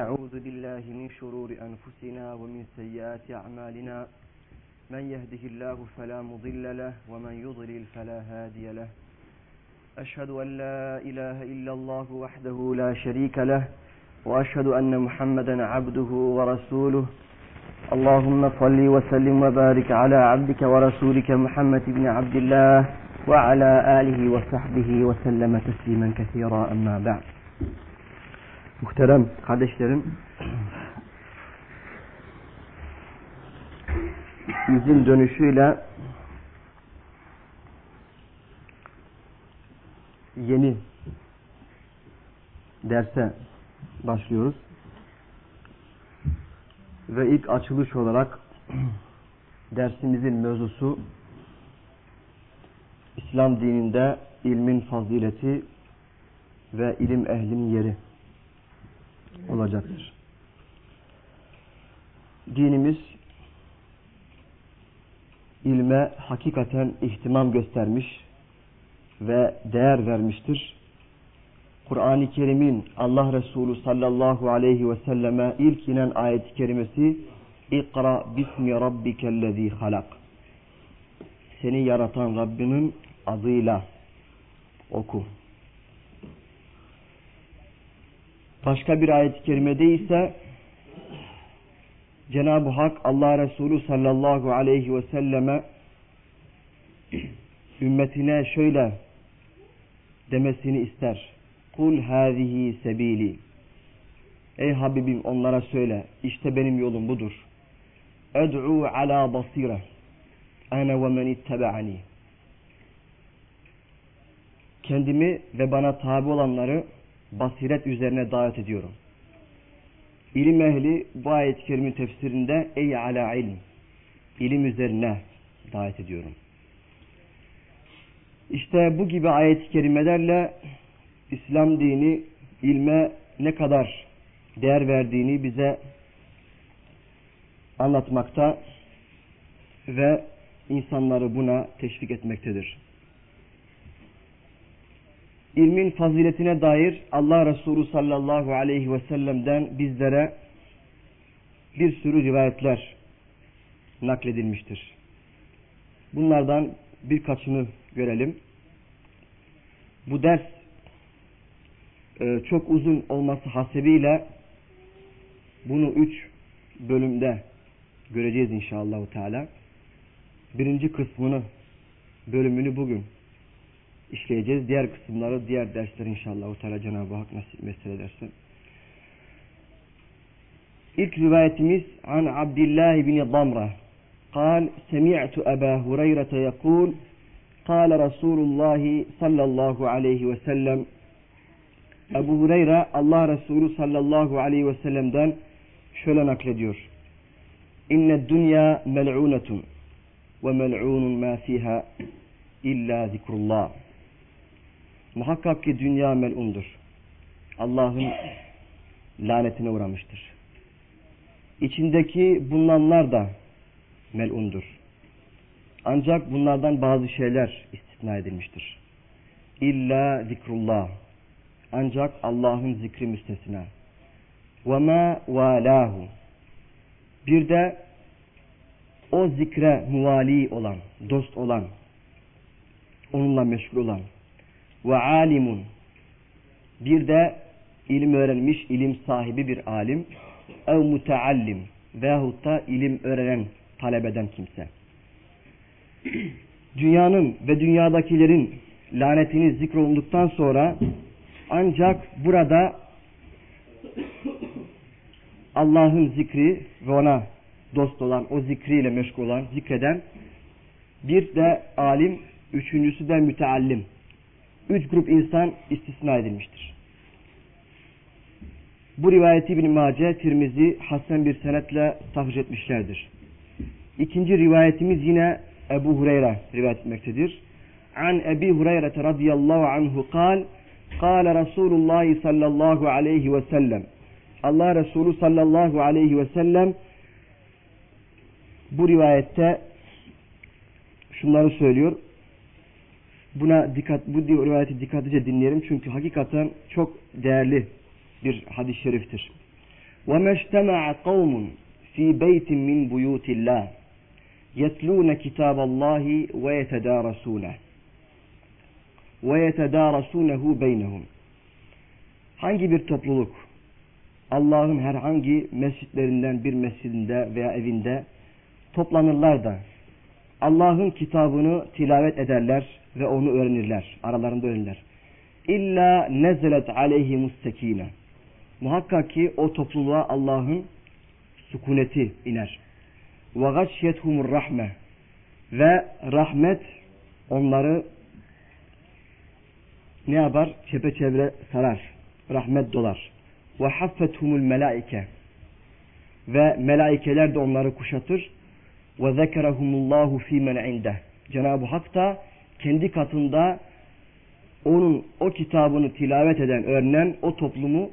أعوذ بالله من شرور أنفسنا ومن سيئات أعمالنا. من يهده الله فلا مضل له ومن يضلل فلا هادي له. أشهد أن لا إله إلا الله وحده لا شريك له وأشهد أن محمدا عبده ورسوله. اللهم صل وسلم وبارك على عبدك ورسولك محمد بن عبد الله وعلى آله وصحبه وسلم تسليما كثيرا أما بعد. Muhterem kardeşlerim, yüzün dönüşüyle yeni derse başlıyoruz. Ve ilk açılış olarak dersimizin mevzusu İslam dininde ilmin fazileti ve ilim ehlinin yeri olacaktır. Dinimiz ilme hakikaten ihtimam göstermiş ve değer vermiştir. Kur'an-ı Kerim'in Allah Resulü sallallahu aleyhi ve selleme ilk inen ayet-i kerimesi İkra bismi rabbikellezi halak Seni yaratan Rabbinin adıyla oku. Başka bir ayet-i kerimede ise Cenab-ı Hak Allah Resulü sallallahu aleyhi ve selleme ümmetine şöyle demesini ister. Kul hâzihi sebili. Ey Habibim onlara söyle. İşte benim yolum budur. Ed'u ala basire. Ana ve men ittebe'ani. Kendimi ve bana tabi olanları basiret üzerine davet ediyorum. İlim ehli bu ayet-i kerimin tefsirinde ey ala ilm. ilim üzerine davet ediyorum. İşte bu gibi ayet-i kerimelerle İslam dini ilme ne kadar değer verdiğini bize anlatmakta ve insanları buna teşvik etmektedir. İlmin faziletine dair Allah Resulü sallallahu aleyhi ve sellem'den bizlere bir sürü rivayetler nakledilmiştir. Bunlardan birkaçını görelim. Bu ders çok uzun olması hasebiyle bunu üç bölümde göreceğiz inşallah Teala. Birinci kısmını, bölümünü bugün işleyeceğiz. Diğer kısımları, diğer dersler inşallah Teala Cenab-ı Hak nasip mesele edersin. İlk rivayetimiz an Abdullah bin Damra. قال سمعت أبا هريرة يقول قال رسول الله صلى الله عليه وسلم Ebu Hureyre Allah Resulü sallallahu aleyhi ve sellem'den şöyle naklediyor. İnne dünya mel'unetun ve mel'unun ma fiha illa zikrullah. Muhakkak ki dünya melundur. Allah'ın lanetine uğramıştır. İçindeki bulunanlar da melundur. Ancak bunlardan bazı şeyler istisna edilmiştir. İlla zikrullah. Ancak Allah'ın zikri müstesna. Ve ma valahu. Bir de o zikre muvali olan, dost olan, onunla meşgul olan, ve alimun. Bir de ilim öğrenmiş, ilim sahibi bir alim. Ev muteallim. Veyahut da ilim öğrenen, talep eden kimse. Dünyanın ve dünyadakilerin lanetini zikrolunduktan sonra ancak burada Allah'ın zikri ve ona dost olan, o zikriyle meşgul olan, zikreden bir de alim, üçüncüsü de müteallim Üç grup insan istisna edilmiştir. Bu rivayeti İbn-i Mace, Tirmizi, Hasan bir senetle tahric etmişlerdir. İkinci rivayetimiz yine Ebu Hureyre rivayet etmektedir. An Ebi Hureyre radıyallahu anhu kal, Kale Resulullah sallallahu aleyhi ve sellem. Allah Resulü sallallahu aleyhi ve sellem bu rivayette şunları söylüyor. Buna dikkat, bu rivayeti dikkatlice dinleyelim çünkü hakikaten çok değerli bir hadis-i şeriftir. وَمَا اجْتَمَعَ قَوْمٌ فِي بَيْتٍ مِّنْ بُيُوتِ اللّٰهِ يَتْلُونَ كِتَابَ اللّٰهِ وَيَتَدَارَسُونَهُ وَيَتَدَارَسُونَهُ بَيْنَهُمْ Hangi bir topluluk Allah'ın herhangi mescitlerinden bir mescidinde veya evinde toplanırlar da Allah'ın kitabını tilavet ederler ve onu öğrenirler. Aralarında öğrenirler. İlla nezelet aleyhimus sekine. Muhakkak ki o topluluğa Allah'ın sükuneti iner. Ve gashiyethumur rahme. Ve rahmet onları ne yapar? Çepeçevre sarar. Rahmet dolar. Ve haffethumul melaike. Ve melaikeler de onları kuşatır. Ve zekerehumullahu fîmen indeh. Cenab-ı Hak da kendi katında onun o kitabını tilavet eden, öğrenen o toplumu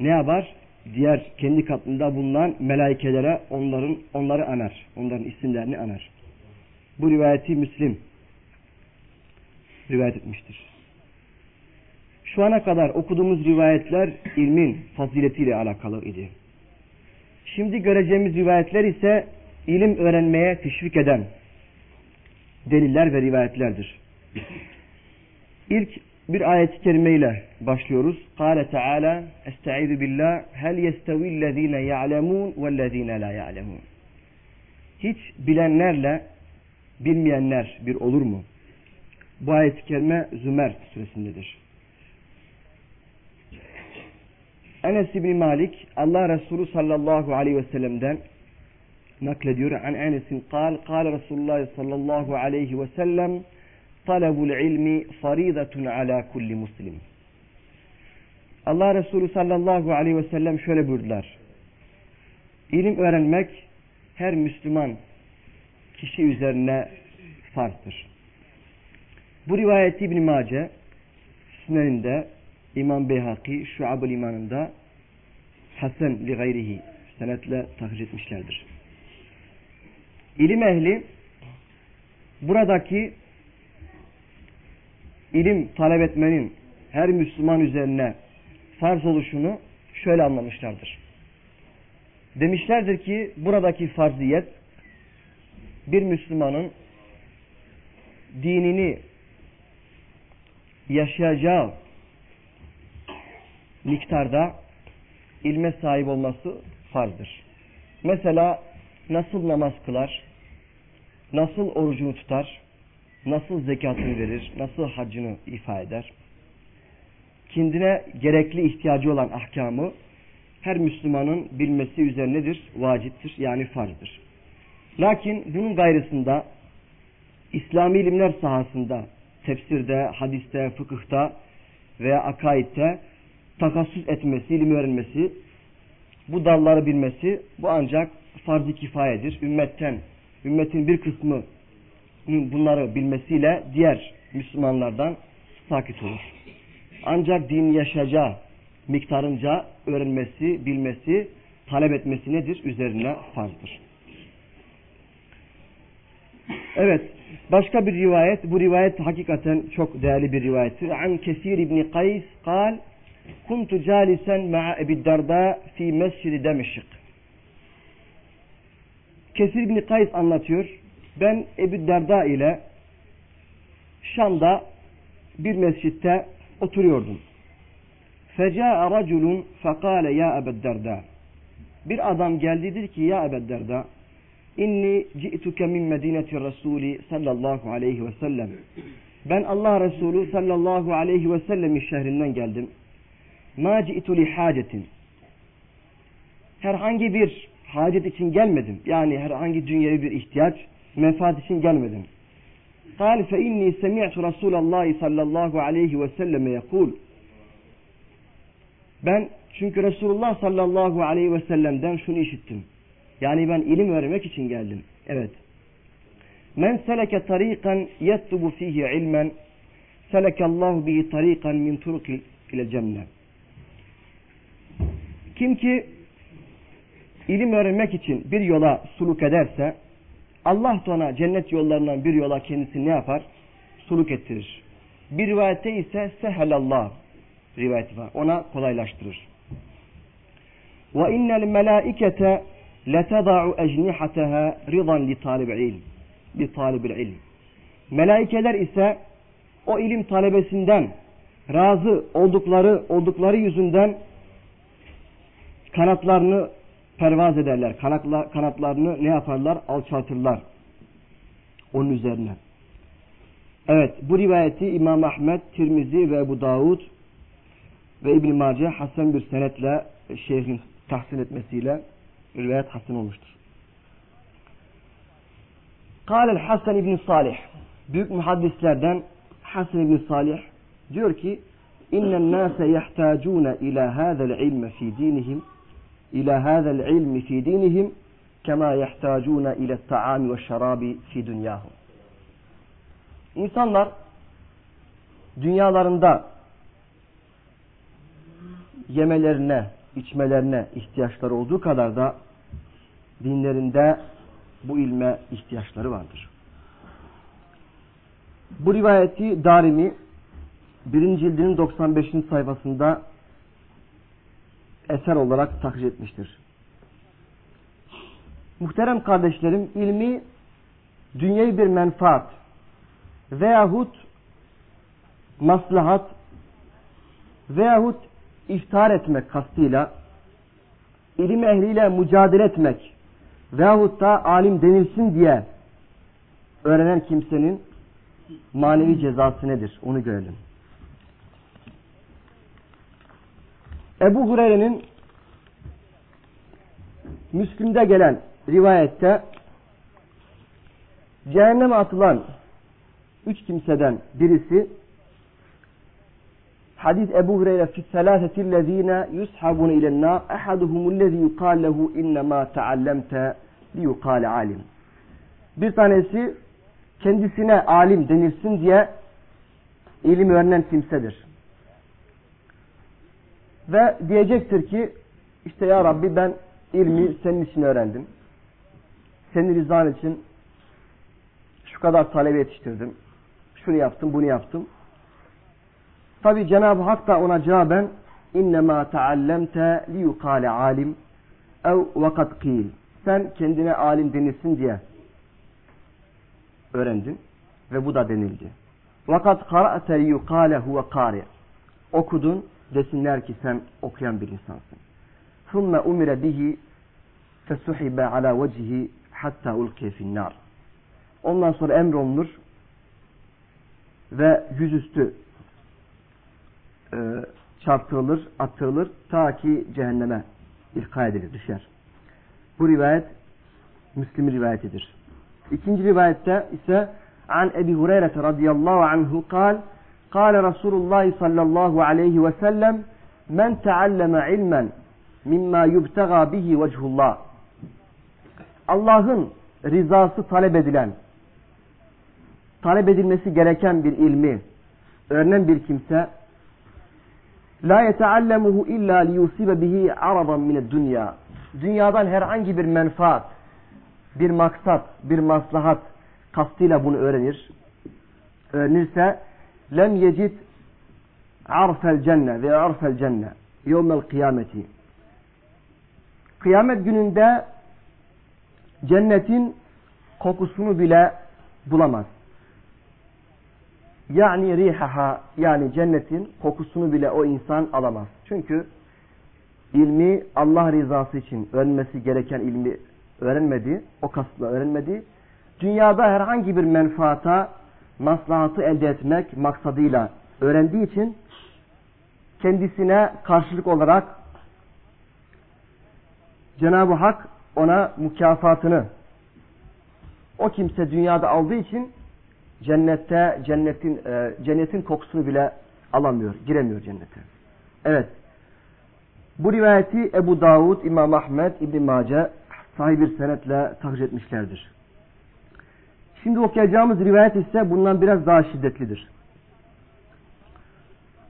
ne yapar? Diğer kendi katında bulunan melaikelere onların onları anar. Onların isimlerini anar. Bu rivayeti Müslim rivayet etmiştir. Şu ana kadar okuduğumuz rivayetler ilmin faziletiyle alakalı idi. Şimdi göreceğimiz rivayetler ise ilim öğrenmeye teşvik eden deliller ve rivayetlerdir. İlk bir ayet-i kerimeyle başlıyoruz. Kale Teala Estaizu billah Hel yestevillezine ya'lemun vellezine la ya'lemun Hiç bilenlerle bilmeyenler bir olur mu? Bu ayet-i kerime Zümer suresindedir. Enes İbni Malik Allah Resulü sallallahu aleyhi ve sellem'den naklediyor. An Enes'in kal, kal Resulullah sallallahu aleyhi ve sellem talabul ilmi faridatun ala kulli muslim. Allah Resulü sallallahu aleyhi ve sellem şöyle buyurdular. İlim öğrenmek her Müslüman kişi üzerine farzdır. Bu rivayeti İbn Mace Süneninde İmam Beyhaki Şuab-ül İmanında Hasan li gayrihi senetle tahric etmişlerdir. İlim ehli buradaki ilim talep etmenin her Müslüman üzerine farz oluşunu şöyle anlamışlardır. Demişlerdir ki buradaki farziyet bir Müslümanın dinini yaşayacağı miktarda ilme sahip olması farzdır. Mesela nasıl namaz kılar, nasıl orucunu tutar, nasıl zekatını verir, nasıl hacını ifa eder, kendine gerekli ihtiyacı olan ahkamı her Müslümanın bilmesi üzerinedir, vaciptir yani farzdır. Lakin bunun gayrısında İslami ilimler sahasında, tefsirde, hadiste, fıkıhta veya akaidde takassus etmesi, ilim öğrenmesi, bu dalları bilmesi bu ancak farz-ı kifayedir. Ümmetten, ümmetin bir kısmı bunları bilmesiyle diğer Müslümanlardan sakit olur. Ancak din yaşayacağı miktarınca öğrenmesi, bilmesi, talep etmesi nedir? Üzerine farzdır. Evet, başka bir rivayet, bu rivayet hakikaten çok değerli bir rivayettir. An Kesir İbni Kays kal, Kuntu calisen ma'a Ebi Darda fi mescidi Demişik. Kesir İbni Kays anlatıyor. Ben Ebu Derda ile Şam'da bir mescitte oturuyordum. Feca'a raculun fekale ya Ebu Derda. Bir adam geldidir ki ya Ebu Derda inni ci'tuke min medineti Resulü sallallahu aleyhi ve sellem. Ben Allah Resulü sallallahu aleyhi ve sellemin şehrinden geldim. Ma ci'tu li hacetin. Herhangi bir hacet için gelmedim. Yani herhangi dünyevi bir ihtiyaç menfaat için gelmedim. قال فإني سمعت رسول الله صلى الله عليه وسلم يقول ben çünkü Resulullah sallallahu aleyhi ve sellem'den şunu işittim. Yani ben ilim öğrenmek için geldim. Evet. Men seleke tariqan yettubu fihi ilmen selekallahu bihi tariqan min turuki ile cennet. Kim ki ilim öğrenmek için bir yola suluk ederse Allah da ona cennet yollarından bir yola kendisini ne yapar? Suluk ettirir. Bir rivayette ise sehelallah rivayeti var. Ona kolaylaştırır. Ve innel melâikete leteda'u ecnihateha ridan li talib ilm. Li talib ilm. Melaikeler ise o ilim talebesinden razı oldukları oldukları yüzünden kanatlarını pervaz ederler. Kanatla, kanatlarını ne yaparlar? Alçaltırlar. Onun üzerine. Evet bu rivayeti İmam Ahmet, Tirmizi ve Ebu Davud ve İbn-i Mace Hasan bir senetle şeyhin tahsin etmesiyle rivayet hasen olmuştur. Kâlel Hasan İbn Salih büyük muhaddislerden Hasan İbn Salih diyor ki İnnen nâse yahtâcûne ilâ hâzel ilme fî dînihim ilâ hâzel ilmi fî dînihim kema yahtâcûne ile ta'ami ve şarabi fî dünyâhum. İnsanlar dünyalarında yemelerine, içmelerine ihtiyaçları olduğu kadar da dinlerinde bu ilme ihtiyaçları vardır. Bu rivayeti Darimi birinci cildinin 95. sayfasında eser olarak takdir etmiştir. Muhterem kardeşlerim, ilmi dünyevi bir menfaat veyahut maslahat veyahut iftihar etmek kastıyla ilim ehliyle mücadele etmek veyahut da alim denilsin diye öğrenen kimsenin manevi cezası nedir? Onu görelim. Ebu Hureyre'nin Müslüm'de gelen rivayette cehenneme atılan üç kimseden birisi hadis Ebu Hureyre fi selaseti'llezine yushabun ilen nar ahaduhumullezî yukal lehu innemâ teallemte liyukâle alim. Bir tanesi kendisine alim denilsin diye ilim öğrenen kimsedir. Ve diyecektir ki işte ya Rabbi ben ilmi senin için öğrendim. Senin rızan için şu kadar talebe yetiştirdim. Şunu yaptım, bunu yaptım. Tabi Cenab-ı Hak da ona cevaben innema taallemte liyukale alim ev vakat kil. Sen kendine alim denilsin diye öğrendin ve bu da denildi. Vakat kara'te liyukale huve kari. Okudun desinler ki sen okuyan bir insansın. ثُمَّ umire bihi fesuhibe ala vecihi hatta ulkiye finnar. Ondan sonra emrolunur ve yüzüstü e, çarptırılır, attırılır ta ki cehenneme ilka edilir, düşer. Bu rivayet Müslim rivayetidir. İkinci rivayette ise an Ebi Hureyre radıyallahu anhu kal Kale Resulullah sallallahu aleyhi ve sellem men tealleme ilmen mimma yubtega bihi vechullah. Allah'ın rızası talep edilen, talep edilmesi gereken bir ilmi öğrenen bir kimse la yeteallemuhu illa liyusibe bihi aradan mine dünya. Dünyadan herhangi bir menfaat, bir maksat, bir maslahat kastıyla bunu öğrenir. Öğrenirse lem yecid arfel cenne ve arfel cenne yevmel kıyameti kıyamet gününde cennetin kokusunu bile bulamaz. Yani rihaha yani cennetin kokusunu bile o insan alamaz. Çünkü ilmi Allah rızası için öğrenmesi gereken ilmi öğrenmedi, o kasıtla öğrenmedi. Dünyada herhangi bir menfaata maslahatı elde etmek maksadıyla öğrendiği için kendisine karşılık olarak Cenab-ı Hak ona mükafatını o kimse dünyada aldığı için cennette cennetin e, cennetin kokusunu bile alamıyor, giremiyor cennete. Evet. Bu rivayeti Ebu Davud, İmam Ahmet, İbn Mace sahibi bir senetle takdir etmişlerdir. Şimdi okuyacağımız rivayet ise bundan biraz daha şiddetlidir.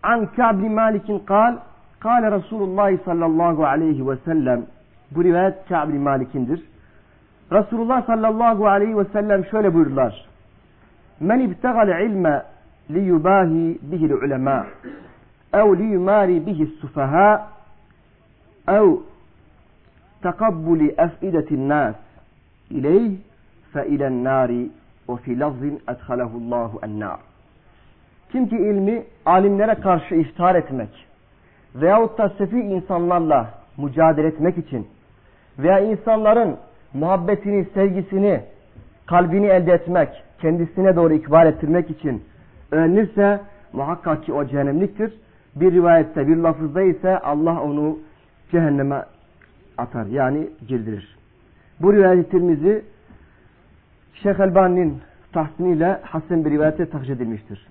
An Ka'b Malik'in kal, kâle Resulullah sallallahu aleyhi ve sellem, bu rivayet Ka'b Malik'indir. Resulullah sallallahu aleyhi ve sellem şöyle buyururlar. Men ibtegal ilme liyubahi bihil ulema ev liyumari bihi sufaha ev takabbuli ef'idetin nas ileyh fe ilen nari ve fi lafzin edhalehullahu ennar. Kim ki ilmi alimlere karşı iftihar etmek veyahut da sefi insanlarla mücadele etmek için veya insanların muhabbetini, sevgisini, kalbini elde etmek, kendisine doğru ikbal ettirmek için öğrenirse muhakkak ki o cehennemliktir. Bir rivayette, bir lafızda ise Allah onu cehenneme atar. Yani girdirir. Bu rivayet Tirmizi Şeyh Elbani'nin tahsiniyle Hasan bir rivayete takdir edilmiştir.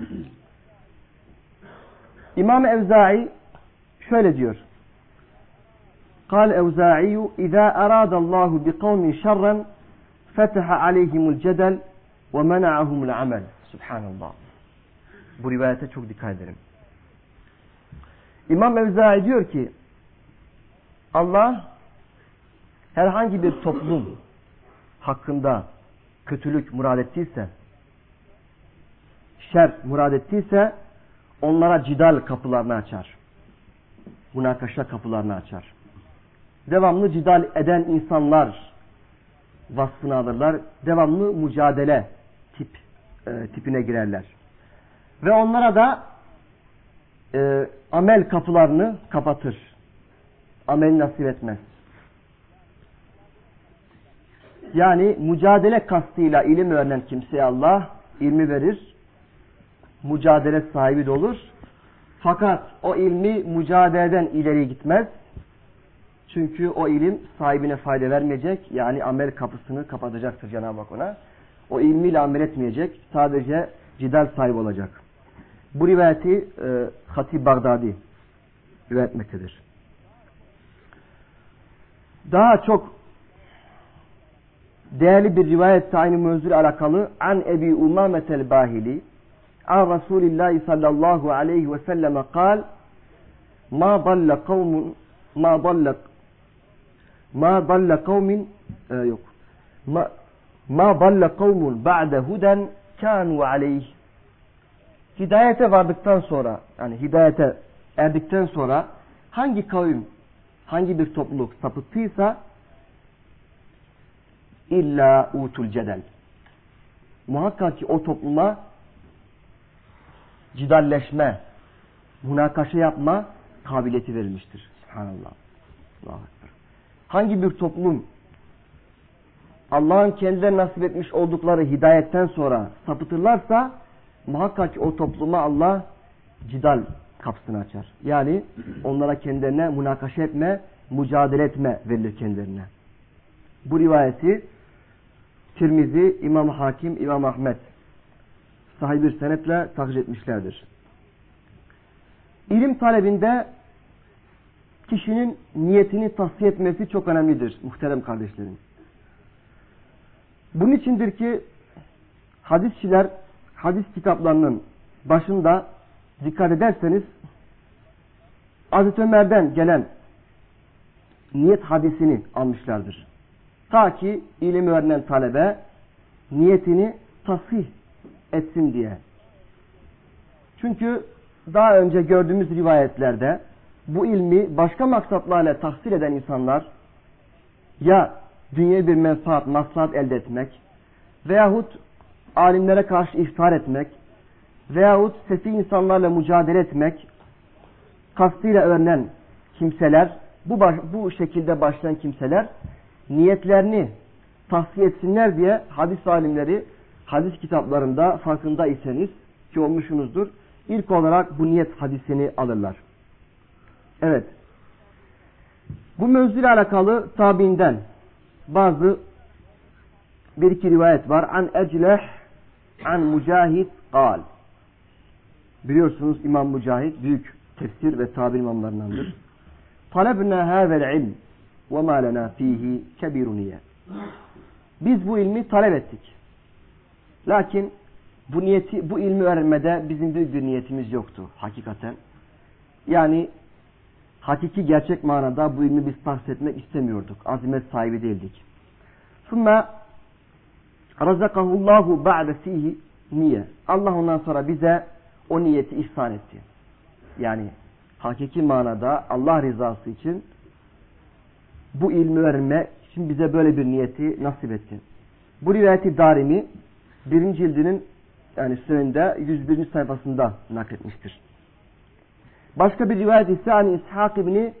İmam Evza'i şöyle diyor. قال أوزاعي إذا أراد الله بقوم شرا فتح عليهم الجدل ومنعهم العمل Subhanallah. Bu rivayete çok dikkat edelim. İmam Evzai diyor ki Allah herhangi bir toplum hakkında kötülük murad ettiyse şer murad ettiyse onlara cidal kapılarını açar. Münakaşa kapılarını açar. Devamlı cidal eden insanlar vasfını alırlar. Devamlı mücadele tip e, tipine girerler. Ve onlara da e, amel kapılarını kapatır. Amel nasip etmez. Yani mücadele kastıyla ilim öğrenen kimseye Allah ilmi verir. Mücadele sahibi de olur. Fakat o ilmi mücadeleden ileri gitmez. Çünkü o ilim sahibine fayda vermeyecek. Yani amel kapısını kapatacaktır Cenab-ı Hak ona. O ilmiyle amel etmeyecek. Sadece cidal sahibi olacak. Bu rivayeti e, Hatib Bagdadi rivayet. Daha çok değerli bir rivayette aynı mevzuyla alakalı an Ebi Umametel Bahili an Resulillahi sallallahu aleyhi ve selleme kal ma dalle kavmun ma dalle ma dalle kavmin e, yok. Ma ma dalle kavmun ba'de huden kanu aleyh. Hidayete vardıktan sonra yani hidayete erdikten sonra hangi kavim hangi bir topluluk sapıttıysa illa utul cedel. Muhakkak ki o topluma cidalleşme, münakaşa yapma kabiliyeti verilmiştir. Subhanallah. Allahu Hangi bir toplum Allah'ın kendilerine nasip etmiş oldukları hidayetten sonra sapıtırlarsa muhakkak o topluma Allah cidal kapısını açar. Yani onlara kendilerine münakaşa etme, mücadele etme verilir kendilerine. Bu rivayeti Tirmizi, İmam Hakim, İmam Ahmet sahih bir senetle takdir etmişlerdir. İlim talebinde kişinin niyetini tahsiye etmesi çok önemlidir muhterem kardeşlerim. Bunun içindir ki hadisçiler hadis kitaplarının başında dikkat ederseniz Hazreti Ömer'den gelen niyet hadisini almışlardır. Ta ki ilim öğrenen talebe niyetini tasih etsin diye. Çünkü daha önce gördüğümüz rivayetlerde bu ilmi başka maksatlarla tahsil eden insanlar ya dünya bir menfaat, maslahat elde etmek veyahut alimlere karşı iftihar etmek veyahut sesi insanlarla mücadele etmek kastıyla öğrenen kimseler bu, bu şekilde başlayan kimseler niyetlerini tahsiye etsinler diye hadis alimleri hadis kitaplarında farkında iseniz ki olmuşsunuzdur. İlk olarak bu niyet hadisini alırlar. Evet. Bu mevzuyla alakalı tabiinden bazı bir iki rivayet var. An Ecleh an Mücahit kal. Biliyorsunuz İmam Mücahit büyük tefsir ve tabir imamlarındandır. Talebna hâvel ilm mâ lenâ fîhî kebiruniye. Biz bu ilmi talep ettik. Lakin bu niyeti, bu ilmi öğrenmede bizim büyük bir niyetimiz yoktu hakikaten. Yani hakiki gerçek manada bu ilmi biz tahsis etmek istemiyorduk. Azimet sahibi değildik. Sümme razakahullahu ba'de fihi niye. Allah ondan sonra bize o niyeti ihsan etti. Yani hakiki manada Allah rızası için bu ilmi öğrenme için bize böyle bir niyeti nasip etti. Bu rivayeti Darimi birinci cildinin yani sünende 101. sayfasında nakletmiştir. Başka bir rivayet ise hani İshak ibni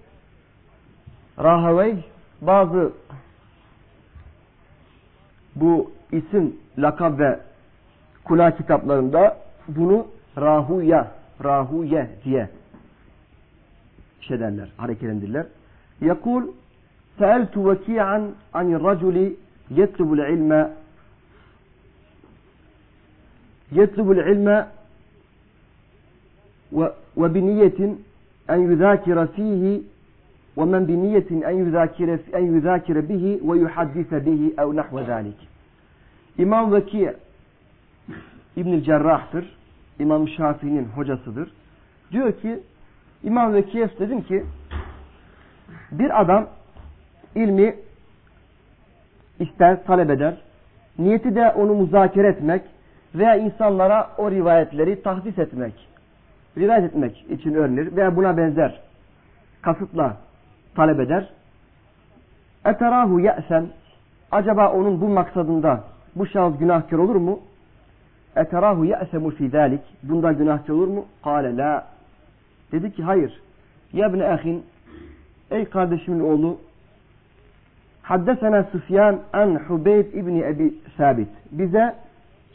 Rahavey bazı bu isim, lakab ve kula kitaplarında bunu Rahuya, Rahuye diye şey derler, hareketlendirirler. Yakul Seeltu veki'an anir raculi yetlubul ilme yetlubul ilme وبنية أن يذاكر فيه ومن بنية أن يذاكر, أن يذاكر به ويحدث به أو نحو ذلك İmam Veki İbn Cerrah'tır. İmam Şafii'nin hocasıdır. Diyor ki İmam Veki'ye dedim ki bir adam ilmi ister, talep eder. Niyeti de onu muzakere etmek veya insanlara o rivayetleri tahdis etmek rivayet etmek için öğrenir veya buna benzer kasıtla talep eder. Eterahu ye'sen acaba onun bu maksadında bu şahıs günahkar olur mu? Eterahu ye'semu fi zalik bunda günahkar olur mu? Kale la dedi ki hayır. Ya ibne ahin ey kardeşimin oğlu Haddesena Süfyan an Hubeyb İbni Ebi Sabit. Bize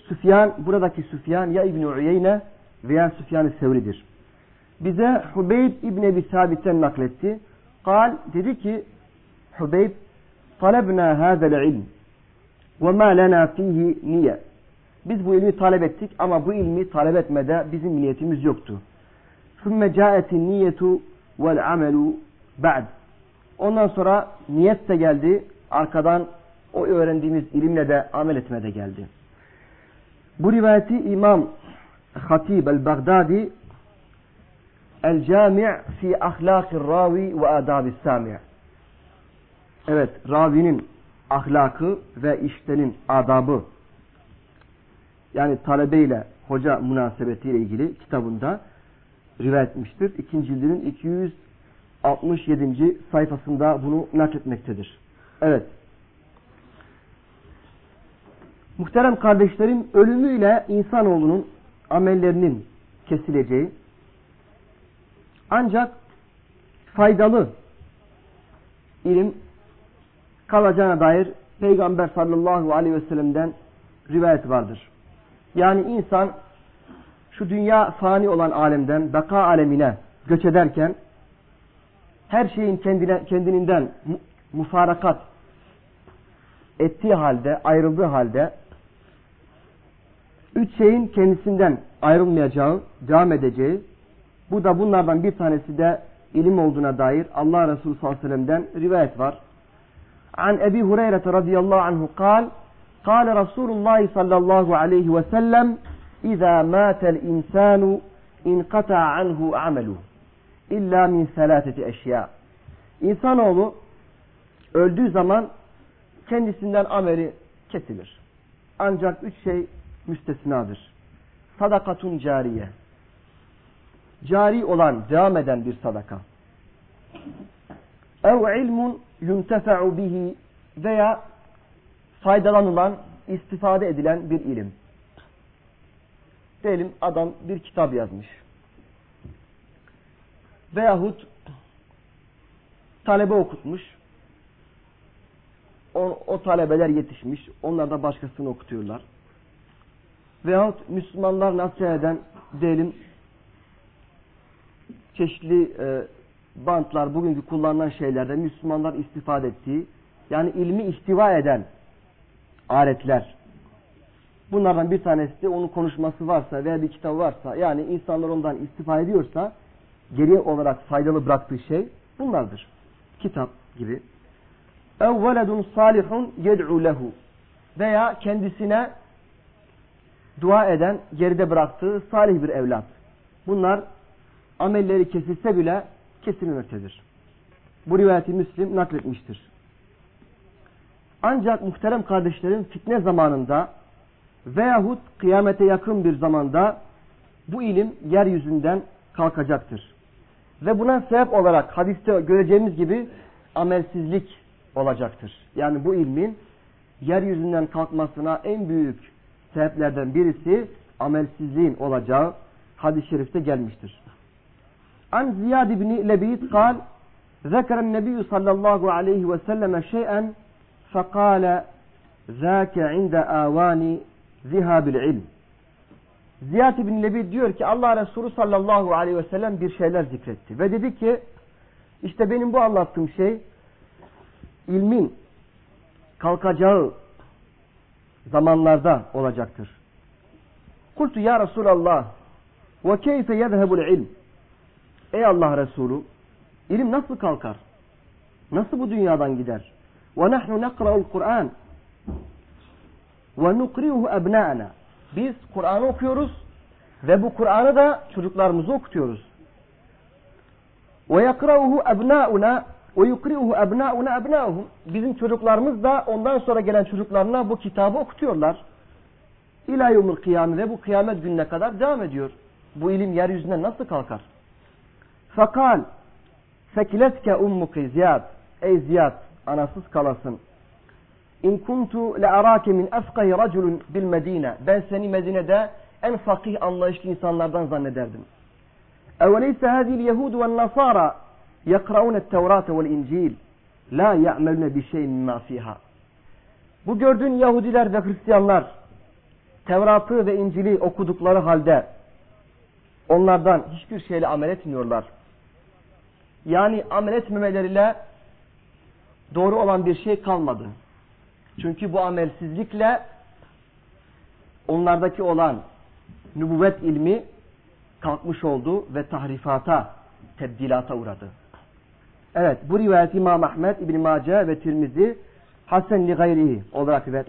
Süfyan, buradaki Süfyan ya İbni Uyeyne veya Süfyan-ı Sevri'dir. Bize Hubeyb İbni Ebi Sabit'ten nakletti. Kal dedi ki Hubeyb talebna hâzel ilm ve mâ lenâ fîhî niye. Biz bu ilmi talep ettik ama bu ilmi talep etmede bizim niyetimiz yoktu. ثُمَّ جَاءَتِ النِّيَّةُ وَالْعَمَلُ بَعْدِ Ondan sonra niyet de geldi. Arkadan o öğrendiğimiz ilimle de amel etme de geldi. Bu rivayeti İmam Hatib el-Baghdadi El-Cami' fi ahlakir ravi ve adab sami' Evet, ravinin ahlakı ve işlenin adabı yani talebeyle hoca münasebetiyle ilgili kitabında rivayet etmiştir. İkinci cildinin 267. sayfasında bunu nakletmektedir. Evet. Muhterem kardeşlerim ölümüyle insanoğlunun amellerinin kesileceği ancak faydalı ilim kalacağına dair Peygamber sallallahu aleyhi ve sellem'den rivayet vardır. Yani insan şu dünya fani olan alemden beka alemine göç ederken her şeyin kendine, kendininden mufarakat ettiği halde, ayrıldığı halde üç şeyin kendisinden ayrılmayacağı, devam edeceği, bu da bunlardan bir tanesi de ilim olduğuna dair Allah Resulü sallallahu aleyhi ve sellem'den rivayet var. An Ebi Hureyre radıyallahu anhu kal, قال رسول الله صلى الله عليه وسلم إذا مات الإنسان انقطع عنه عمله İlla min selateti eşya. İnsanoğlu öldüğü zaman kendisinden ameli kesilir. Ancak üç şey müstesnadır. Sadakatun cariye. Cari olan, devam eden bir sadaka. Ev ilmun yuntefe'u bihi veya faydalanılan, istifade edilen bir ilim. Diyelim adam bir kitap yazmış Veyahut talebe okutmuş. O, o talebeler yetişmiş. Onlar da başkasını okutuyorlar veyahut Müslümanlar nasihat eden diyelim çeşitli e, bantlar, bugünkü kullanılan şeylerde Müslümanlar istifade ettiği, yani ilmi ihtiva eden aletler. Bunlardan bir tanesi de onun konuşması varsa veya bir kitabı varsa, yani insanlar ondan istifade ediyorsa, geriye olarak faydalı bıraktığı şey bunlardır. Kitap gibi. اَوْ وَلَدٌ صَالِحٌ يَدْعُ لَهُ Veya kendisine dua eden, geride bıraktığı salih bir evlat. Bunlar amelleri kesilse bile kesilmemektedir. Bu rivayeti Müslim nakletmiştir. Ancak muhterem kardeşlerin fitne zamanında veyahut kıyamete yakın bir zamanda bu ilim yeryüzünden kalkacaktır. Ve buna sebep olarak hadiste göreceğimiz gibi amelsizlik olacaktır. Yani bu ilmin yeryüzünden kalkmasına en büyük sebeplerden birisi amelsizliğin olacağı hadis-i şerifte gelmiştir. An Ziyad ibn Lebid kal ذكر النبي صلى الله عليه وسلم شيئا فقال ذاك عند آوان ذهاب العلم Ziyad bin Lebid diyor ki Allah Resulü sallallahu aleyhi ve sellem bir şeyler zikretti. Ve dedi ki işte benim bu anlattığım şey ilmin kalkacağı zamanlarda olacaktır. Kultu ya Resulallah ve keyfe yezhebul ilm Ey Allah Resulü ilim nasıl kalkar? Nasıl bu dünyadan gider? Ve nahnu nekra'ul Kur'an ve nukri'uhu ebna'ana biz Kur'an'ı okuyoruz ve bu Kur'an'ı da çocuklarımıza okutuyoruz. Ebnauna ve yukriuhu ebnauna ebnauhum. Bizim çocuklarımız da ondan sonra gelen çocuklarına bu kitabı okutuyorlar. İlâ yevmül kıyame bu kıyamet gününe kadar devam ediyor. Bu ilim yeryüzünden nasıl kalkar? Fakal fekiletke ummuki ziyad. Ey ziyad anasız kalasın. İn kuntu le arake min efkahi raculun bil medine. Ben seni Medine'de en fakih anlayışlı insanlardan zannederdim. Eveleyse hadil yehudu ve nasara yekraun et-tevrate vel incil la ya'melune bi şeyin mimma fiha. Bu gördüğün Yahudiler ve Hristiyanlar Tevrat'ı ve İncil'i okudukları halde onlardan hiçbir şeyle amel etmiyorlar. Yani amel etmemeleriyle doğru olan bir şey kalmadı. Çünkü bu amelsizlikle onlardaki olan nübüvvet ilmi kalkmış oldu ve tahrifata, tebdilata uğradı. Evet bu rivayet İmam Ahmet, İbn Mace ve Tirmizi Hasan li gayrihi olarak rivayet.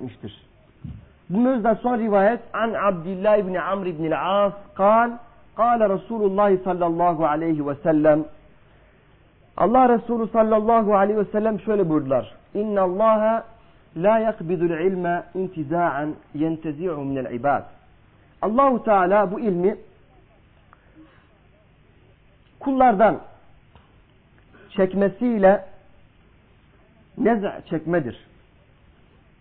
Bu mevzuda son rivayet an Abdullah ibn Amr ibn al-As kal Kale Resulullah sallallahu aleyhi ve sellem Allah Resulü sallallahu aleyhi ve sellem şöyle buyurdular. İnna Allaha la yakbidul ilme intiza'an yentezi'u minel ibad. Allahu Teala bu ilmi kullardan çekmesiyle neza çekmedir.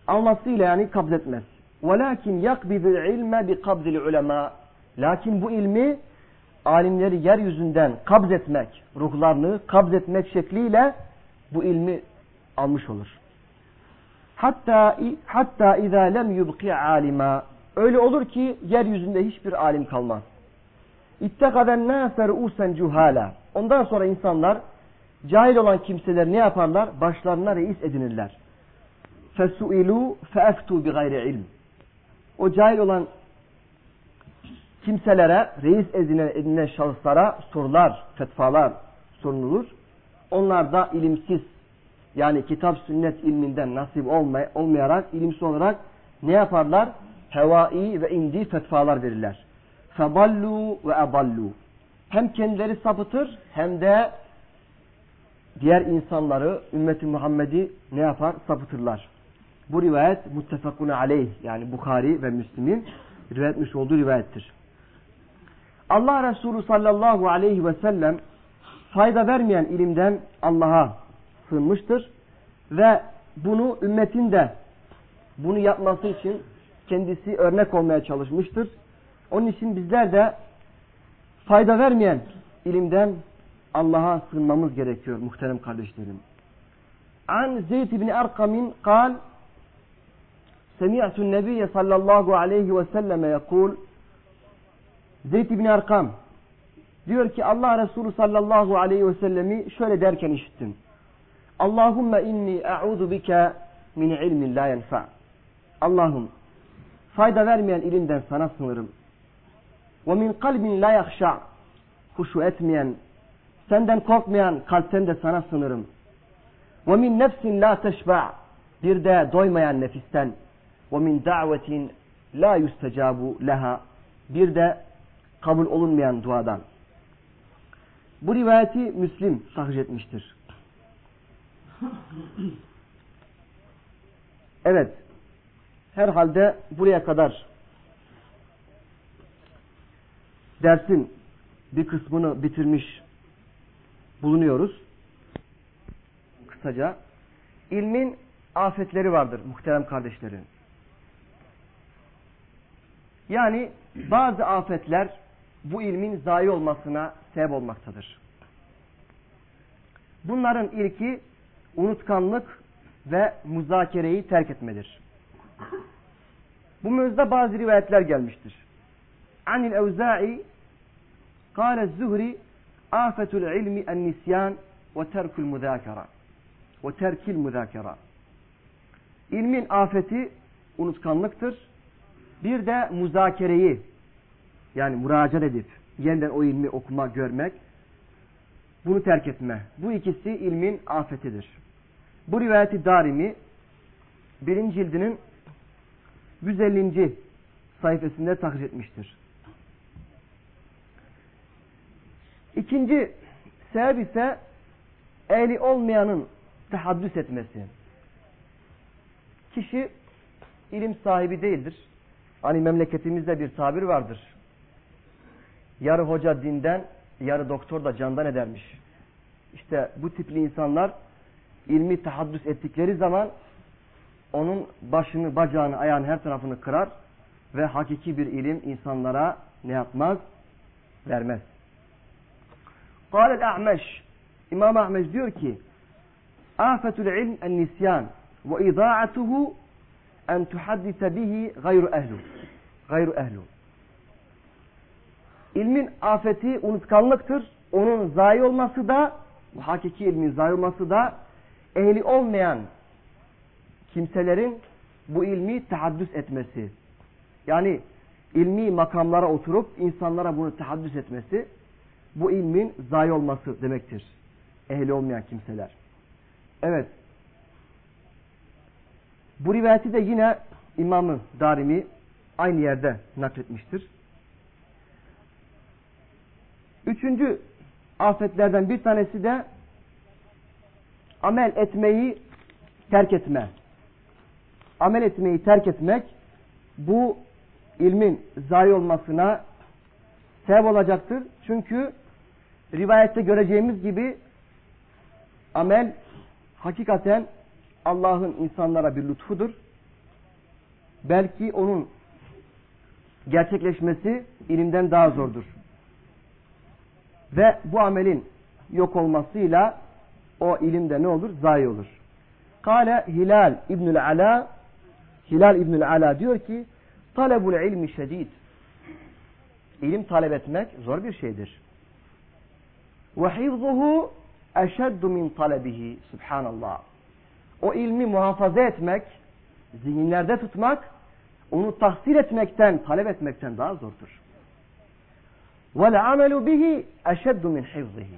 Almasıyla yani kabzetmez. Velakin yakbidul ilme bi kabzil ulema. Lakin bu ilmi alimleri yeryüzünden kabzetmek, ruhlarını kabzetmek şekliyle bu ilmi almış olur. Hatta hatta iza lem yubqi alima. Öyle olur ki yeryüzünde hiçbir alim kalmaz. İttekaden nâse ru'usen cuhala. Ondan sonra insanlar cahil olan kimseler ne yaparlar? Başlarına reis edinirler. Fesu'ilu feeftu bi gayri ilm. O cahil olan kimselere, reis edinen, edinen şahıslara sorular, fetvalar sorulur. Onlar da ilimsiz yani kitap sünnet ilminden nasip olmay olmayarak ilimsiz olarak ne yaparlar? Hevai ve indi fetvalar verirler. Fedallu ve edallu. Hem kendileri sapıtır hem de diğer insanları ümmeti Muhammed'i ne yapar? Sapıtırlar. Bu rivayet muttefakun aleyh yani Bukhari ve Müslim'in rivayet etmiş olduğu rivayettir. Allah Resulü sallallahu aleyhi ve sellem fayda vermeyen ilimden Allah'a sığınmıştır. Ve bunu ümmetin de bunu yapması için kendisi örnek olmaya çalışmıştır. Onun için bizler de fayda vermeyen ilimden Allah'a sığınmamız gerekiyor muhterem kardeşlerim. An Zeyd ibn Erkam'in kal Semi'tu Nebiye sallallahu aleyhi ve selleme yekul Zeyd ibn Erkam diyor ki Allah Resulü sallallahu aleyhi ve sellemi şöyle derken işittim. Allahümme inni e'udu bike min ilmin la yenfa. Allah'ım fayda vermeyen ilimden sana sınırım. Ve min kalbin la yakşa. Huşu etmeyen, senden korkmayan kalpten de sana sınırım. Ve min nefsin la teşba. Bir de doymayan nefisten. Ve min da'vetin la yustecabu leha. Bir de kabul olunmayan duadan. Bu rivayeti Müslim sahih etmiştir. Evet. Herhalde buraya kadar dersin bir kısmını bitirmiş bulunuyoruz. Kısaca. ilmin afetleri vardır muhterem kardeşlerim. Yani bazı afetler bu ilmin zayi olmasına sebep olmaktadır. Bunların ilki unutkanlık ve muzakereyi terk etmedir. Bu mevzuda bazı rivayetler gelmiştir. Anil Evza'i kâle Zuhri afetul ilmi en nisyan ve terkul muzakara ve terkil muzakara İlmin afeti unutkanlıktır. Bir de muzakereyi yani müracaat edip yeniden o ilmi okuma, görmek bunu terk etme. Bu ikisi ilmin afetidir. Bu rivayeti Darimi birinci cildinin 150. sayfasında tahrir etmiştir. İkinci sebep ise ehli olmayanın tehaddüs etmesi. Kişi ilim sahibi değildir. Hani memleketimizde bir tabir vardır. Yarı hoca dinden, yarı doktor da candan edermiş. İşte bu tipli insanlar ilmi tahaddüs ettikleri zaman onun başını, bacağını, ayağını her tarafını kırar ve hakiki bir ilim insanlara ne yapmaz? Vermez. Kâlel A'meş İmam Ahmed diyor ki Afetul ilm en nisyan ve idâ'atuhu en tuhaddise bihi gayru ehlu. Gayru ehlu. İlmin afeti unutkanlıktır. Onun zayi olması da hakiki ilmin zayi olması da ehli olmayan kimselerin bu ilmi tahaddüs etmesi. Yani ilmi makamlara oturup insanlara bunu tahaddüs etmesi bu ilmin zayi olması demektir. Ehli olmayan kimseler. Evet. Bu rivayeti de yine İmamı Darimi aynı yerde nakletmiştir. Üçüncü afetlerden bir tanesi de amel etmeyi terk etme. Amel etmeyi terk etmek bu ilmin zayi olmasına sebep olacaktır. Çünkü rivayette göreceğimiz gibi amel hakikaten Allah'ın insanlara bir lütfudur. Belki onun gerçekleşmesi ilimden daha zordur. Ve bu amelin yok olmasıyla o ilimde ne olur? Zayi olur. Kale Hilal İbnül Ala Hilal İbnül Ala diyor ki talebul ilmi şedid İlim talep etmek zor bir şeydir. Ve hifzuhu eşeddu min talebihi. Subhanallah. O ilmi muhafaza etmek, zihinlerde tutmak, onu tahsil etmekten, talep etmekten daha zordur. Vel amelu bihi eşeddu min hifzihi.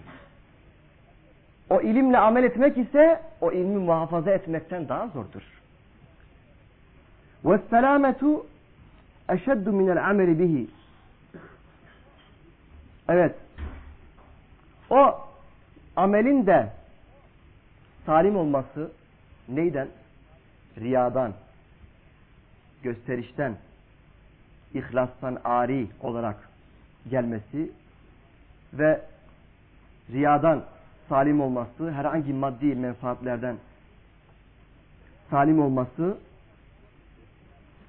O ilimle amel etmek ise o ilmi muhafaza etmekten daha zordur. Ve selametu eşeddu minel ameli bihi. Evet. O amelin de salim olması neyden? Riyadan, gösterişten, ihlastan ari olarak gelmesi ve riyadan salim olması, herhangi maddi menfaatlerden salim olması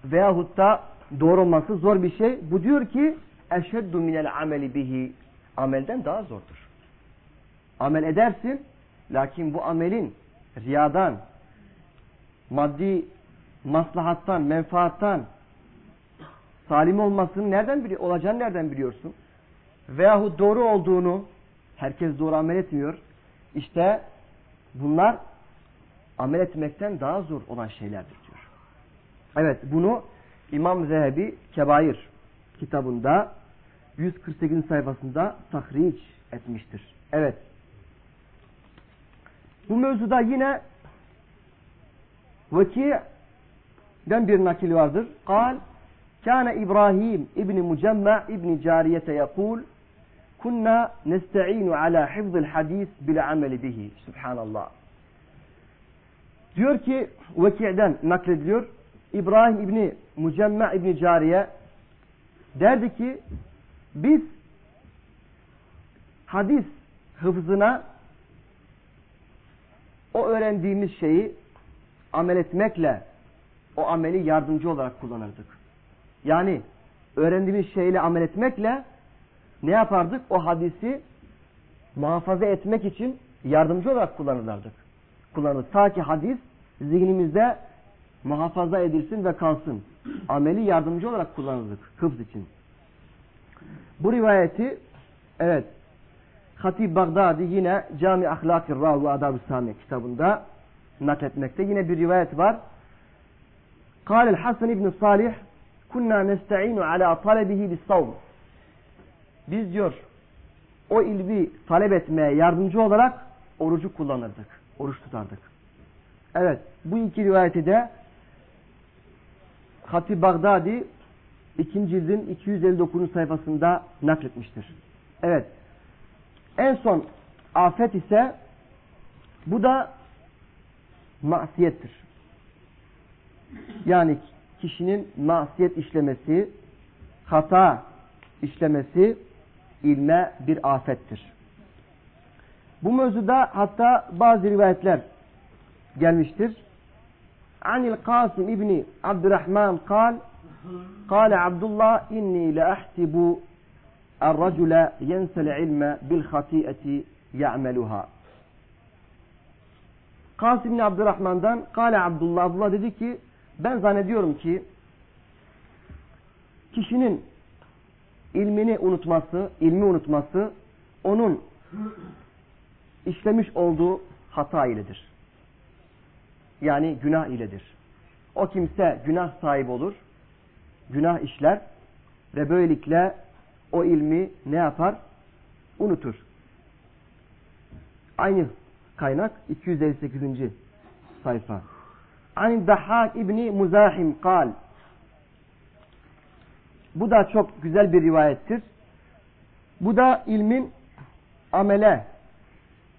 veyahut da doğru olması zor bir şey. Bu diyor ki eşeddu minel ameli bihi amelden daha zordur. Amel edersin lakin bu amelin riyadan, maddi maslahattan, menfaattan salim olmasını nereden biliyor, olacağını nereden biliyorsun? Veyahut doğru olduğunu herkes doğru amel etmiyor. İşte bunlar amel etmekten daha zor olan şeylerdir diyor. Evet bunu İmam Zehebi Kebair kitabında 148. sayfasında tahriç etmiştir. Evet. Bu mevzuda yine Veki'den bir nakil vardır. Kal Kâne İbrahim İbni Mucemma İbni Cariyete yakul Kunna nesta'inu ala hifzil hadis bil ameli bihi. Subhanallah. Diyor ki Veki'den naklediliyor. İbrahim İbni Mucemma İbni Cariye derdi ki biz hadis hıfzına o öğrendiğimiz şeyi amel etmekle o ameli yardımcı olarak kullanırdık. Yani öğrendiğimiz şeyle amel etmekle ne yapardık? O hadisi muhafaza etmek için yardımcı olarak kullanırlardık. Kullanırdık. Ta ki hadis zihnimizde muhafaza edilsin ve kalsın. Ameli yardımcı olarak kullanırdık hıfz için. Bu rivayeti evet Hatib Bagdadi yine Cami Ahlakir Rav ve Adab-ı Sami kitabında nakletmekte. Yine bir rivayet var. Kâlel Hasan İbni Salih Kunna nesta'inu ala talebihi bis savm biz diyor o ilmi talep etmeye yardımcı olarak orucu kullanırdık. Oruç tutardık. Evet bu iki rivayeti de Hatib Bagdadi ikinci cildin 259. sayfasında nakletmiştir. Evet. En son afet ise bu da masiyettir. Yani kişinin masiyet işlemesi, hata işlemesi ilme bir afettir. Bu mevzuda hatta bazı rivayetler gelmiştir. Anil Kasim İbni Abdurrahman kal قال عبد الله إني لأحسب الرجل ينسى العلم بالخطيئة يعملها Kasım bin Abdurrahman'dan Kale Abdullah Abdullah dedi ki ben zannediyorum ki kişinin ilmini unutması, ilmi unutması onun işlemiş olduğu hata iledir. Yani günah iledir. O kimse günah sahibi olur, günah işler ve böylelikle o ilmi ne yapar? Unutur. Aynı kaynak 258. sayfa. An Dahhak İbni Muzahim kal. Bu da çok güzel bir rivayettir. Bu da ilmin amele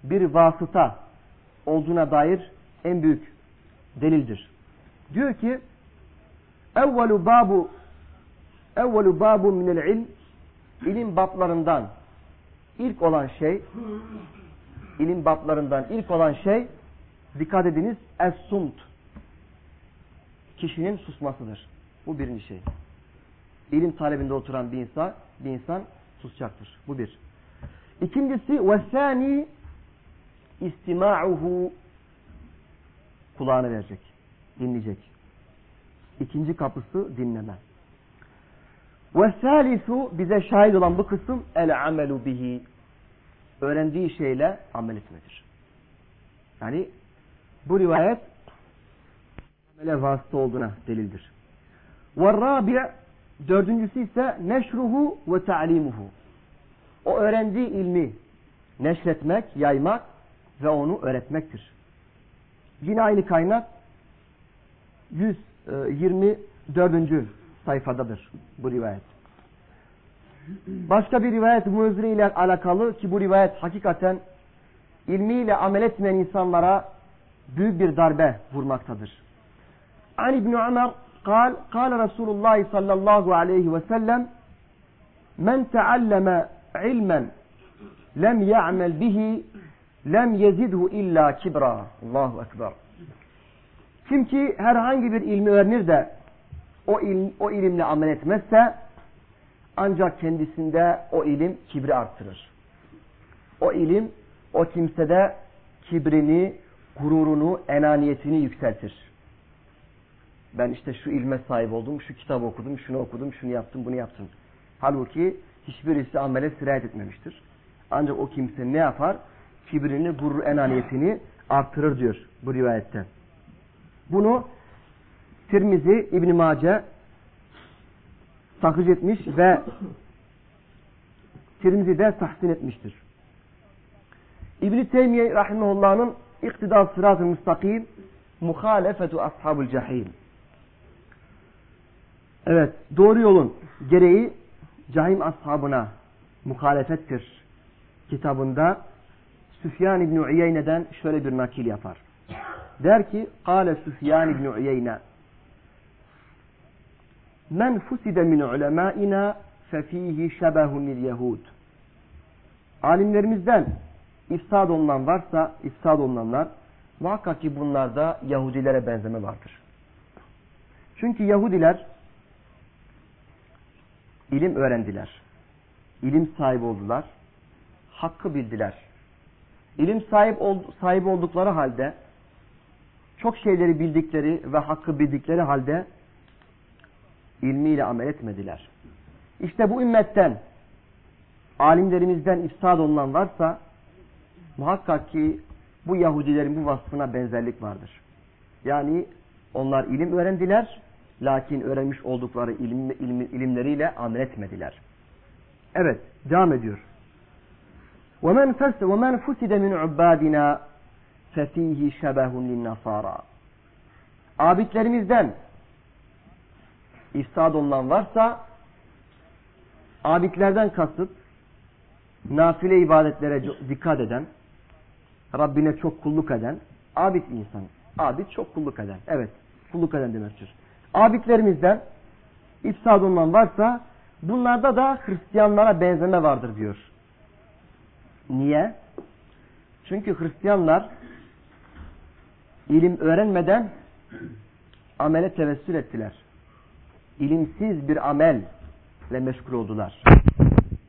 bir vasıta olduğuna dair en büyük delildir. Diyor ki evvelu babu evvelu babu minel ilm ilim bablarından ilk olan şey ilim bablarından ilk olan şey dikkat ediniz es-sumt kişinin susmasıdır. Bu birinci şey. İlim talebinde oturan bir insan bir insan susacaktır. Bu bir. İkincisi vesani istima'uhu kulağını verecek. Dinleyecek. İkinci kapısı dinleme. Ve salisu bize şahit olan bu kısım el amelu bihi. Öğrendiği şeyle amel etmedir. Yani bu rivayet amele vasıta olduğuna delildir. Ve rabi' dördüncüsü ise neşruhu ve ta'limuhu. O öğrendiği ilmi neşretmek, yaymak ve onu öğretmektir. Yine aynı kaynak 124. sayfadadır bu rivayet. Başka bir rivayet Muzri ile alakalı ki bu rivayet hakikaten ilmiyle amel etmeyen insanlara büyük bir darbe vurmaktadır. An İbn Ömer قال قال رسول الله صلى الله عليه وسلم من تعلم علما لم يعمل به lem yezidhu illa kibra. Allahu ekber. Kim ki herhangi bir ilmi öğrenir de o, ilim, o ilimle amel etmezse ancak kendisinde o ilim kibri arttırır. O ilim o kimsede kibrini, gururunu, enaniyetini yükseltir. Ben işte şu ilme sahip oldum, şu kitabı okudum, şunu okudum, şunu yaptım, bunu yaptım. Halbuki hiçbirisi amele sirayet etmemiştir. Ancak o kimse ne yapar? Kibrini, gurur, enaniyetini arttırır diyor bu rivayette. Bunu Tirmizi, İbn Mace takıcı etmiş ve Tirmizi de tahsin etmiştir. İbn Teymiye rahimehullah'ın İktidal Sırat-ı Müstakim Muhalefetu Ashabul Cahil. Evet, doğru yolun gereği cahim ashabına muhalefettir kitabında Süfyan İbni Uyeyne'den şöyle bir nakil yapar. Der ki, Kale Süfyan İbni Uyeyne Men fuside min ulemâina fefihi şebehun lil yehud. Alimlerimizden ifsad olunan varsa, ifsad olunanlar Muhakkak ki bunlarda Yahudilere benzeme vardır. Çünkü Yahudiler ilim öğrendiler. İlim sahibi oldular. Hakkı bildiler. İlim sahip ol, sahibi oldukları halde çok şeyleri bildikleri ve hakkı bildikleri halde ilmiyle amel etmediler. İşte bu ümmetten alimlerimizden ifsad olunan varsa muhakkak ki bu Yahudilerin bu vasfına benzerlik vardır. Yani onlar ilim öğrendiler lakin öğrenmiş oldukları ilim, ilim, ilimleriyle amel etmediler. Evet devam ediyor. وَمَنْ فَسْ وَمَنْ فُسِدَ مِنْ عُبَّادِنَا فَف۪يهِ شَبَهٌ لِلنَّصَارَى Abidlerimizden ifsad olunan varsa abidlerden kasıt nafile ibadetlere dikkat eden Rabbine çok kulluk eden abid insan. Abid çok kulluk eden. Evet kulluk eden demektir. Abidlerimizden ifsad olunan varsa bunlarda da Hristiyanlara benzeme vardır diyor. Niye? Çünkü Hristiyanlar ilim öğrenmeden amele tevessül ettiler. İlimsiz bir amelle meşgul oldular.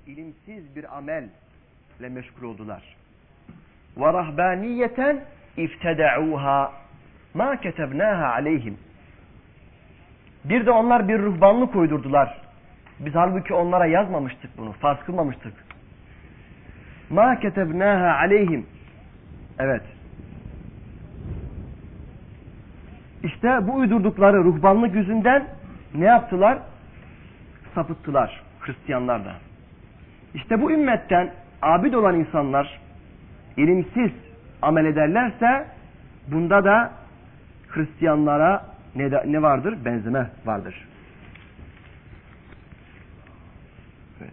İlimsiz bir amelle meşgul oldular. Ve rahbaniyeten ifteda'uha ma ketebnaha aleyhim. Bir de onlar bir ruhbanlık koydurdular. Biz halbuki onlara yazmamıştık bunu, farz kılmamıştık. Ma ketebnaha aleyhim. Evet. İşte bu uydurdukları ruhbanlık yüzünden ne yaptılar? Sapıttılar Hristiyanlar da. İşte bu ümmetten abid olan insanlar ilimsiz amel ederlerse bunda da Hristiyanlara ne, ne vardır? Benzeme vardır. Evet.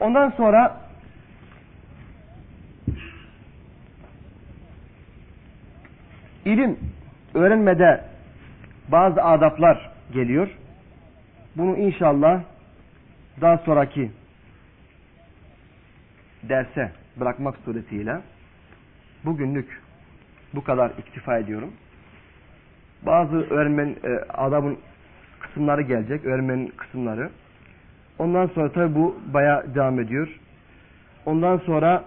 Ondan sonra ilim öğrenmede bazı adaplar geliyor. Bunu inşallah daha sonraki derse bırakmak suretiyle bugünlük bu kadar iktifa ediyorum. Bazı öğrenmen e, adabın kısımları gelecek. Öğrenmenin kısımları. Ondan sonra tabi bu baya devam ediyor. Ondan sonra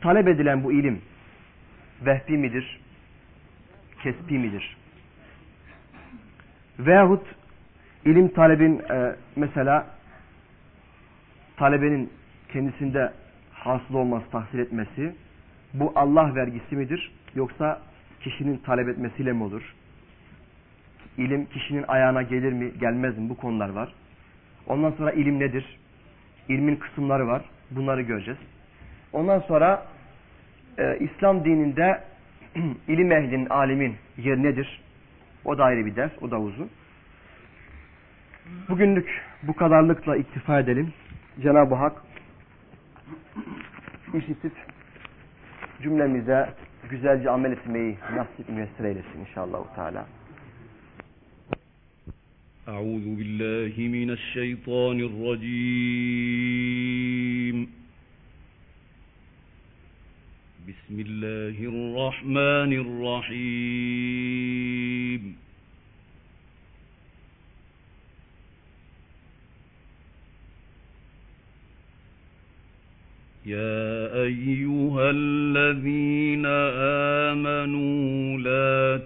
talep edilen bu ilim vehbi midir? Kesbi midir? Veyahut ilim talebin e, mesela talebenin kendisinde hasıl olması, tahsil etmesi bu Allah vergisi midir? Yoksa kişinin talep etmesiyle mi olur? İlim kişinin ayağına gelir mi, gelmez mi? Bu konular var. Ondan sonra ilim nedir? İlmin kısımları var. Bunları göreceğiz. Ondan sonra e, İslam dininde ilim ehlinin, alimin yeri nedir? O da ayrı bir ders. O da uzun. Bugünlük bu kadarlıkla iktifa edelim. Cenab-ı Hak işitip cümlemize güzelce amel etmeyi nasip müyesser eylesin inşallah. Teala. أعوذ بالله من الشيطان الرجيم بسم الله الرحمن الرحيم يا أيها الذين آمنوا لا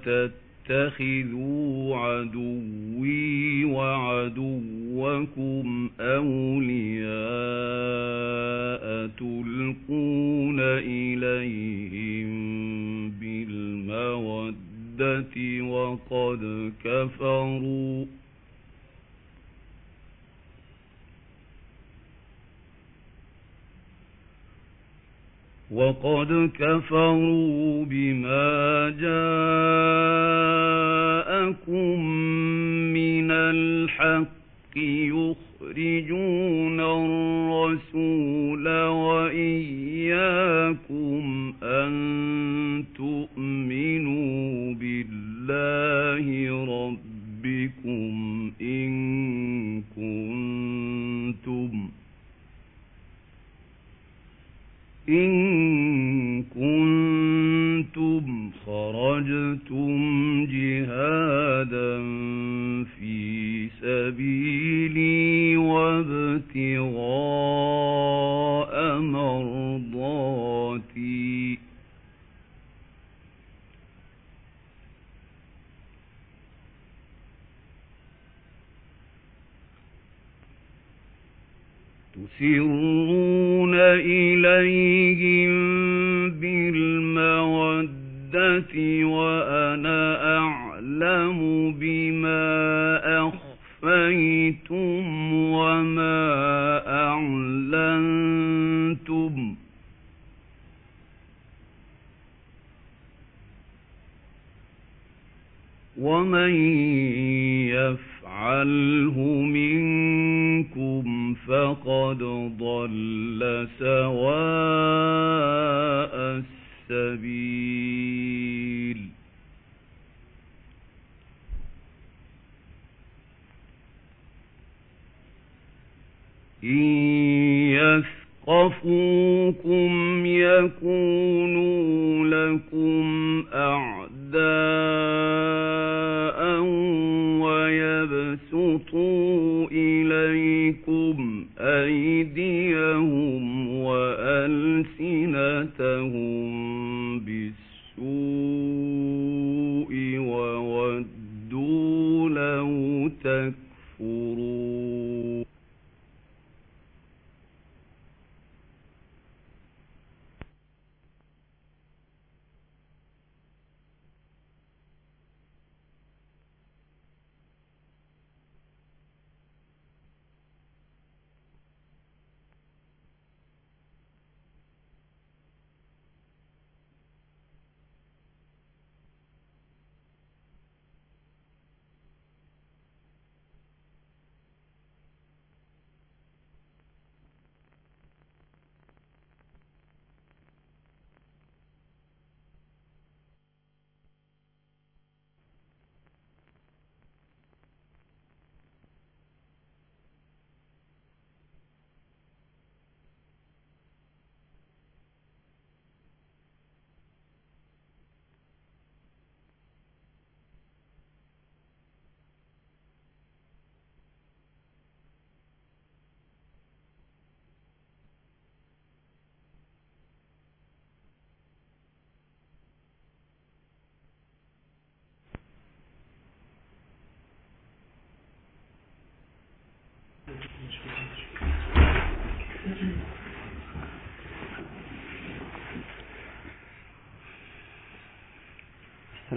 تتخذوا عدوي وعدوكم أولياء تلقون إليهم بالمودة وقد كفروا وقد كفروا بما جاءكم من الحق يخرجون الرسول وإياكم أن تؤمنوا بالله ربكم إن كنتم إن كنتم خرجتم جهادا في سبيلي وابتغاء مرضاتي. تسرون إليهم بالمودة وأنا أعلم بما أخفيتم وما أعلنتم ومن يفعله فقد ضل سواء السبيل. إن يثقفوكم يكونوا لكم أعداء ويبسطوا إليكم أيديهم وألسنتهم بالسوء.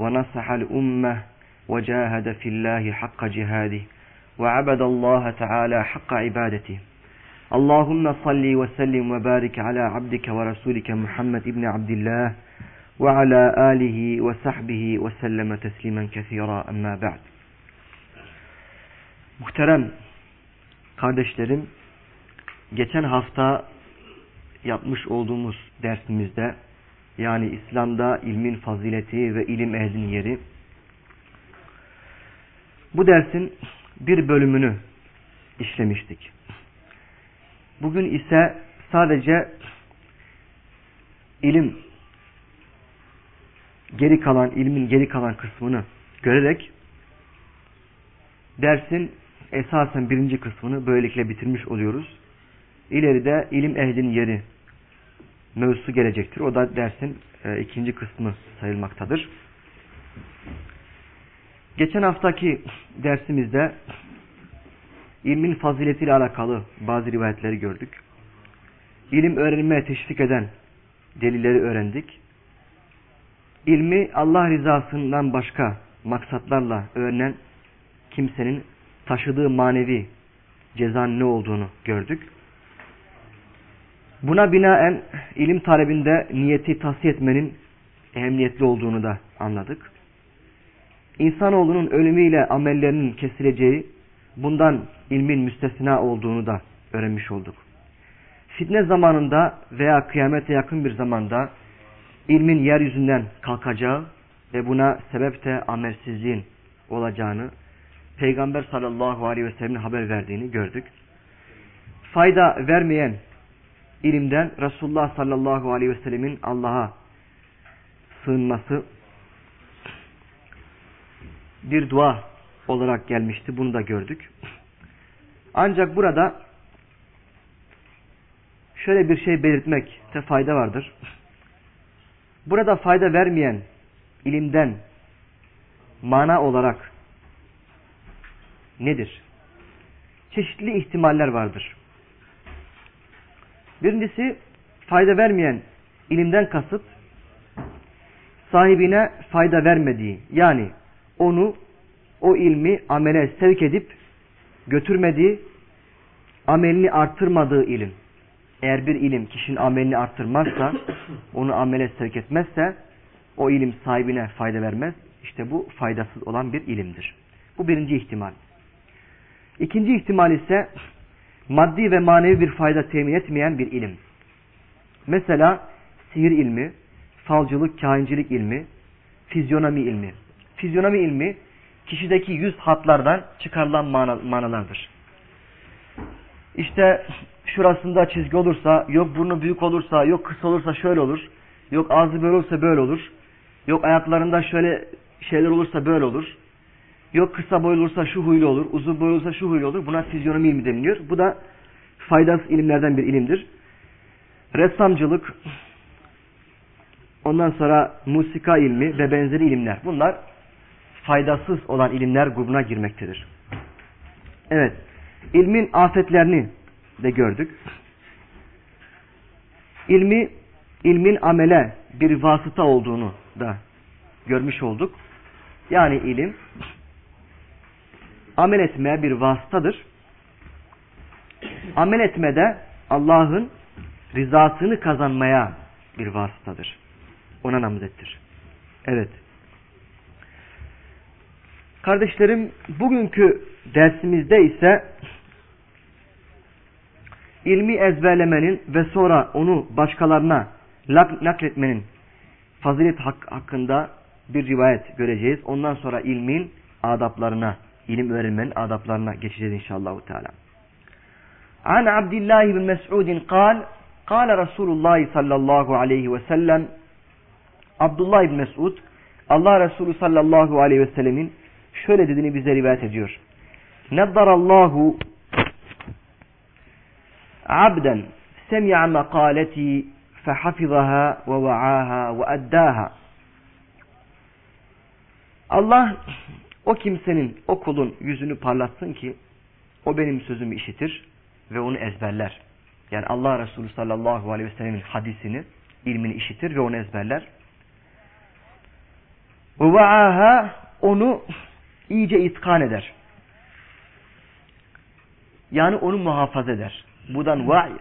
ونصح الأمة وجاهد في الله حق جهاده وعبد الله تعالى حق عبادته. اللهم صل وسلم وبارك على عبدك ورسولك محمد بن عبد الله وعلى آله وصحبه وسلم تسليما كثيرا. أما بعد. Muhterem kardeşlerim, geçen hafta yapmış olduğumuz dersimizde yani İslam'da ilmin fazileti ve ilim ehlinin yeri bu dersin bir bölümünü işlemiştik. Bugün ise sadece ilim geri kalan ilmin geri kalan kısmını görerek dersin esasen birinci kısmını böylelikle bitirmiş oluyoruz. İleride ilim ehlinin yeri mevzusu gelecektir. O da dersin e, ikinci kısmı sayılmaktadır. Geçen haftaki dersimizde ilmin faziletiyle alakalı bazı rivayetleri gördük. İlim öğrenmeye teşvik eden delilleri öğrendik. İlmi Allah rızasından başka maksatlarla öğrenen kimsenin taşıdığı manevi cezanın ne olduğunu gördük. Buna binaen ilim talebinde niyeti tahsiye etmenin ehemmiyetli olduğunu da anladık. İnsanoğlunun ölümüyle amellerinin kesileceği, bundan ilmin müstesna olduğunu da öğrenmiş olduk. Fitne zamanında veya kıyamete yakın bir zamanda ilmin yeryüzünden kalkacağı ve buna sebep de amelsizliğin olacağını Peygamber sallallahu aleyhi ve sellem'in haber verdiğini gördük. Fayda vermeyen ilimden Resulullah sallallahu aleyhi ve sellemin Allah'a sığınması bir dua olarak gelmişti. Bunu da gördük. Ancak burada şöyle bir şey belirtmekte fayda vardır. Burada fayda vermeyen ilimden mana olarak nedir? Çeşitli ihtimaller vardır. Birincisi fayda vermeyen ilimden kasıt sahibine fayda vermediği yani onu o ilmi amele sevk edip götürmediği amelini arttırmadığı ilim. Eğer bir ilim kişinin amelini arttırmazsa onu amele sevk etmezse o ilim sahibine fayda vermez. İşte bu faydasız olan bir ilimdir. Bu birinci ihtimal. İkinci ihtimal ise maddi ve manevi bir fayda temin etmeyen bir ilim. Mesela sihir ilmi, falcılık, kahincilik ilmi, fizyonomi ilmi. Fizyonomi ilmi kişideki yüz hatlardan çıkarılan mana, manalardır. İşte şurasında çizgi olursa, yok burnu büyük olursa, yok kısa olursa şöyle olur, yok ağzı böyle olursa böyle olur, yok ayaklarında şöyle şeyler olursa böyle olur, yok kısa boylu olursa şu huylu olur, uzun boylu olursa şu huylu olur. Buna fizyonomi ilmi deniliyor. Bu da faydasız ilimlerden bir ilimdir. Ressamcılık, ondan sonra musika ilmi ve benzeri ilimler. Bunlar faydasız olan ilimler grubuna girmektedir. Evet, ilmin afetlerini de gördük. İlmi, ilmin amele bir vasıta olduğunu da görmüş olduk. Yani ilim amel etmeye bir vasıtadır. Amel etmede Allah'ın rızasını kazanmaya bir vasıtadır. Ona namzettir. Evet. Kardeşlerim bugünkü dersimizde ise ilmi ezberlemenin ve sonra onu başkalarına nakletmenin fazilet hakkında bir rivayet göreceğiz. Ondan sonra ilmin adaplarına, ilim öğrenmenin adaplarına geçeceğiz inşallah. Teala. An Abdullah bin Mes'ud قال قال Resulullah sallallahu aleyhi ve sellem Abdullah bin Mes'ud Allah Resulü sallallahu aleyhi ve sellemin şöyle dediğini bize rivayet ediyor. Neddarallahu abden semi'a makaleti fehafizaha ve va'aha ve addaha. Allah o kimsenin, o kulun yüzünü parlatsın ki o benim sözümü işitir ve onu ezberler. Yani Allah Resulü sallallahu aleyhi ve sellemin hadisini, ilmini işitir ve onu ezberler. Va'aha onu iyice itkan eder. Yani onu muhafaza eder. Buradan va'i,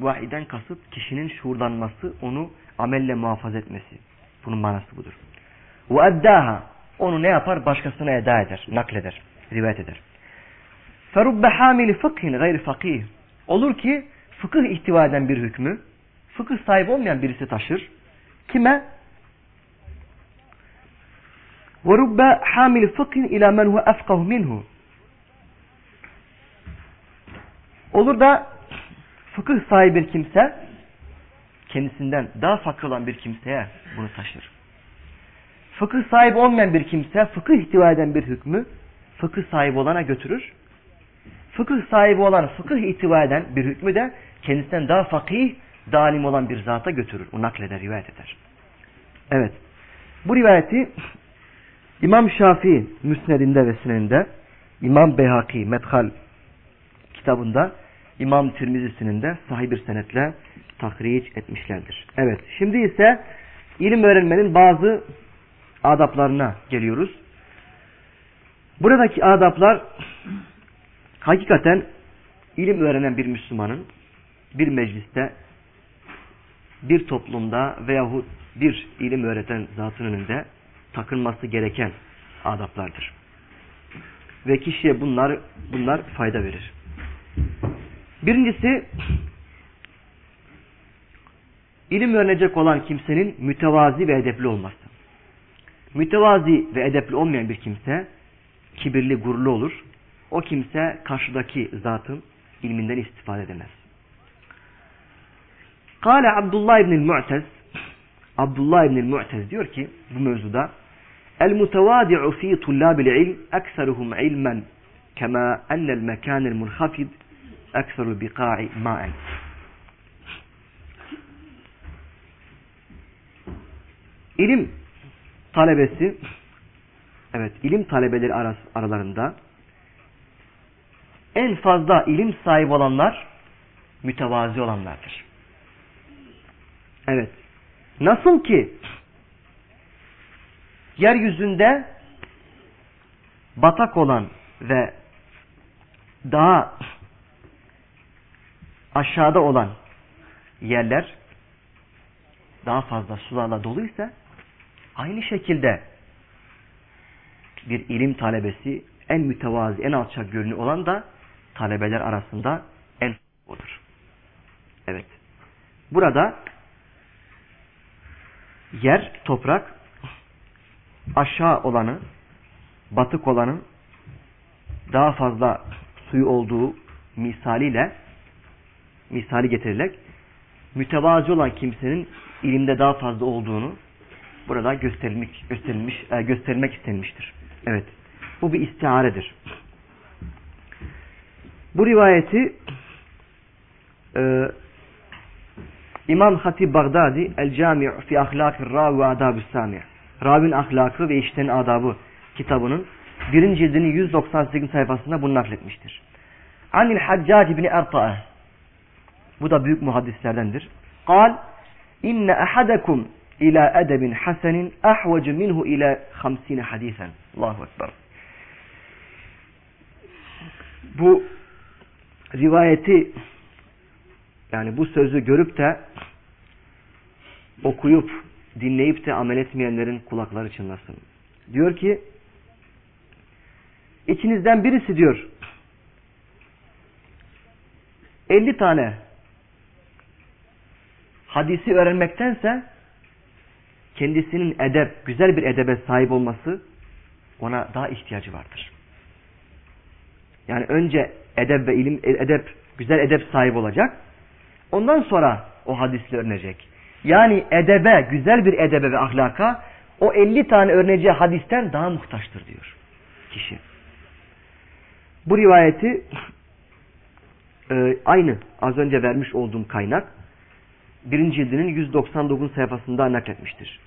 va'iden kasıt kişinin şuurlanması, onu amelle muhafaza etmesi. Bunun manası budur. Ve eddaha, onu ne yapar? Başkasına eda eder, nakleder, rivayet eder. Ferubbe hamili fıkhin gayri fakih. Olur ki fıkıh ihtiva eden bir hükmü, fıkıh sahibi olmayan birisi taşır. Kime? وَرُبَّ حَامِلِ فَقٍ اِلَى مَنْ هُوَ اَفْقَهُ مِنْهُ Olur da fıkıh sahibi bir kimse kendisinden daha fakir olan bir kimseye bunu taşır. Fıkıh sahibi olmayan bir kimse fıkıh ihtiva eden bir hükmü fıkıh sahibi olana götürür. Fıkıh sahibi olan fıkıh ihtiva eden bir hükmü de kendisinden daha fakih, dalim olan bir zata götürür. O nakleder, rivayet eder. Evet. Bu rivayeti İmam Şafii Müsned'inde ve Sinen'de, İmam Beyhaki Medhal kitabında, İmam Tirmizi'sinin de sahih bir senetle tahriç etmişlerdir. Evet, şimdi ise ilim öğrenmenin bazı adaplarına geliyoruz. Buradaki adaplar hakikaten ilim öğrenen bir Müslümanın bir mecliste bir toplumda veyahut bir ilim öğreten zatın önünde takılması gereken adaplardır. Ve kişiye bunlar bunlar fayda verir. Birincisi ilim öğrenecek olan kimsenin mütevazi ve edepli olması. Mütevazi ve edepli olmayan bir kimse kibirli, gururlu olur. O kimse karşıdaki zatın ilminden istifade edemez. Kale Abdullah İbnül Mu'tez Abdullah İbnül Mu'tez diyor ki bu mevzuda El mutevadi'u fi tullabil ilm ekseruhum ilmen kema ennel mekanel munhafid ekseru biqa'i ma'en. İlim talebesi evet ilim talebeleri aralarında en fazla ilim sahibi olanlar mütevazi olanlardır. Evet. Nasıl ki yeryüzünde batak olan ve daha aşağıda olan yerler daha fazla sularla doluysa aynı şekilde bir ilim talebesi en mütevazi, en alçak gönüllü olan da talebeler arasında en odur. Evet. Burada yer, toprak aşağı olanı, batık olanın daha fazla suyu olduğu misaliyle misali getirilerek mütevazi olan kimsenin ilimde daha fazla olduğunu burada gösterilmiş, gösterilmiş, e, gösterilmek istenmiştir. Evet. Bu bir istiharedir. Bu rivayeti e, İmam Hatib Bagdadi El Cami' fi Ahlakir Ravi ve Adab-ı Sami' Ravin ahlakı ve işten adabı kitabının birinci cildinin 198 sayfasında bunu nakletmiştir. Anil Haccac ibn Erta'a bu da büyük muhaddislerdendir. Kal inne ahadakum ila edebin hasenin ahvacu minhu ila 50 hadisen. Allahu Ekber. Bu rivayeti yani bu sözü görüp de okuyup dinleyip de amel etmeyenlerin kulakları çınlasın. Diyor ki içinizden birisi diyor 50 tane hadisi öğrenmektense kendisinin edep, güzel bir edebe sahip olması ona daha ihtiyacı vardır. Yani önce edep ve ilim, edep, güzel edep sahibi olacak. Ondan sonra o hadisle öğrenecek. Yani edebe, güzel bir edebe ve ahlaka o 50 tane öğreneceği hadisten daha muhtaçtır diyor kişi. Bu rivayeti e, aynı az önce vermiş olduğum kaynak birinci cildinin 199 sayfasında nakletmiştir.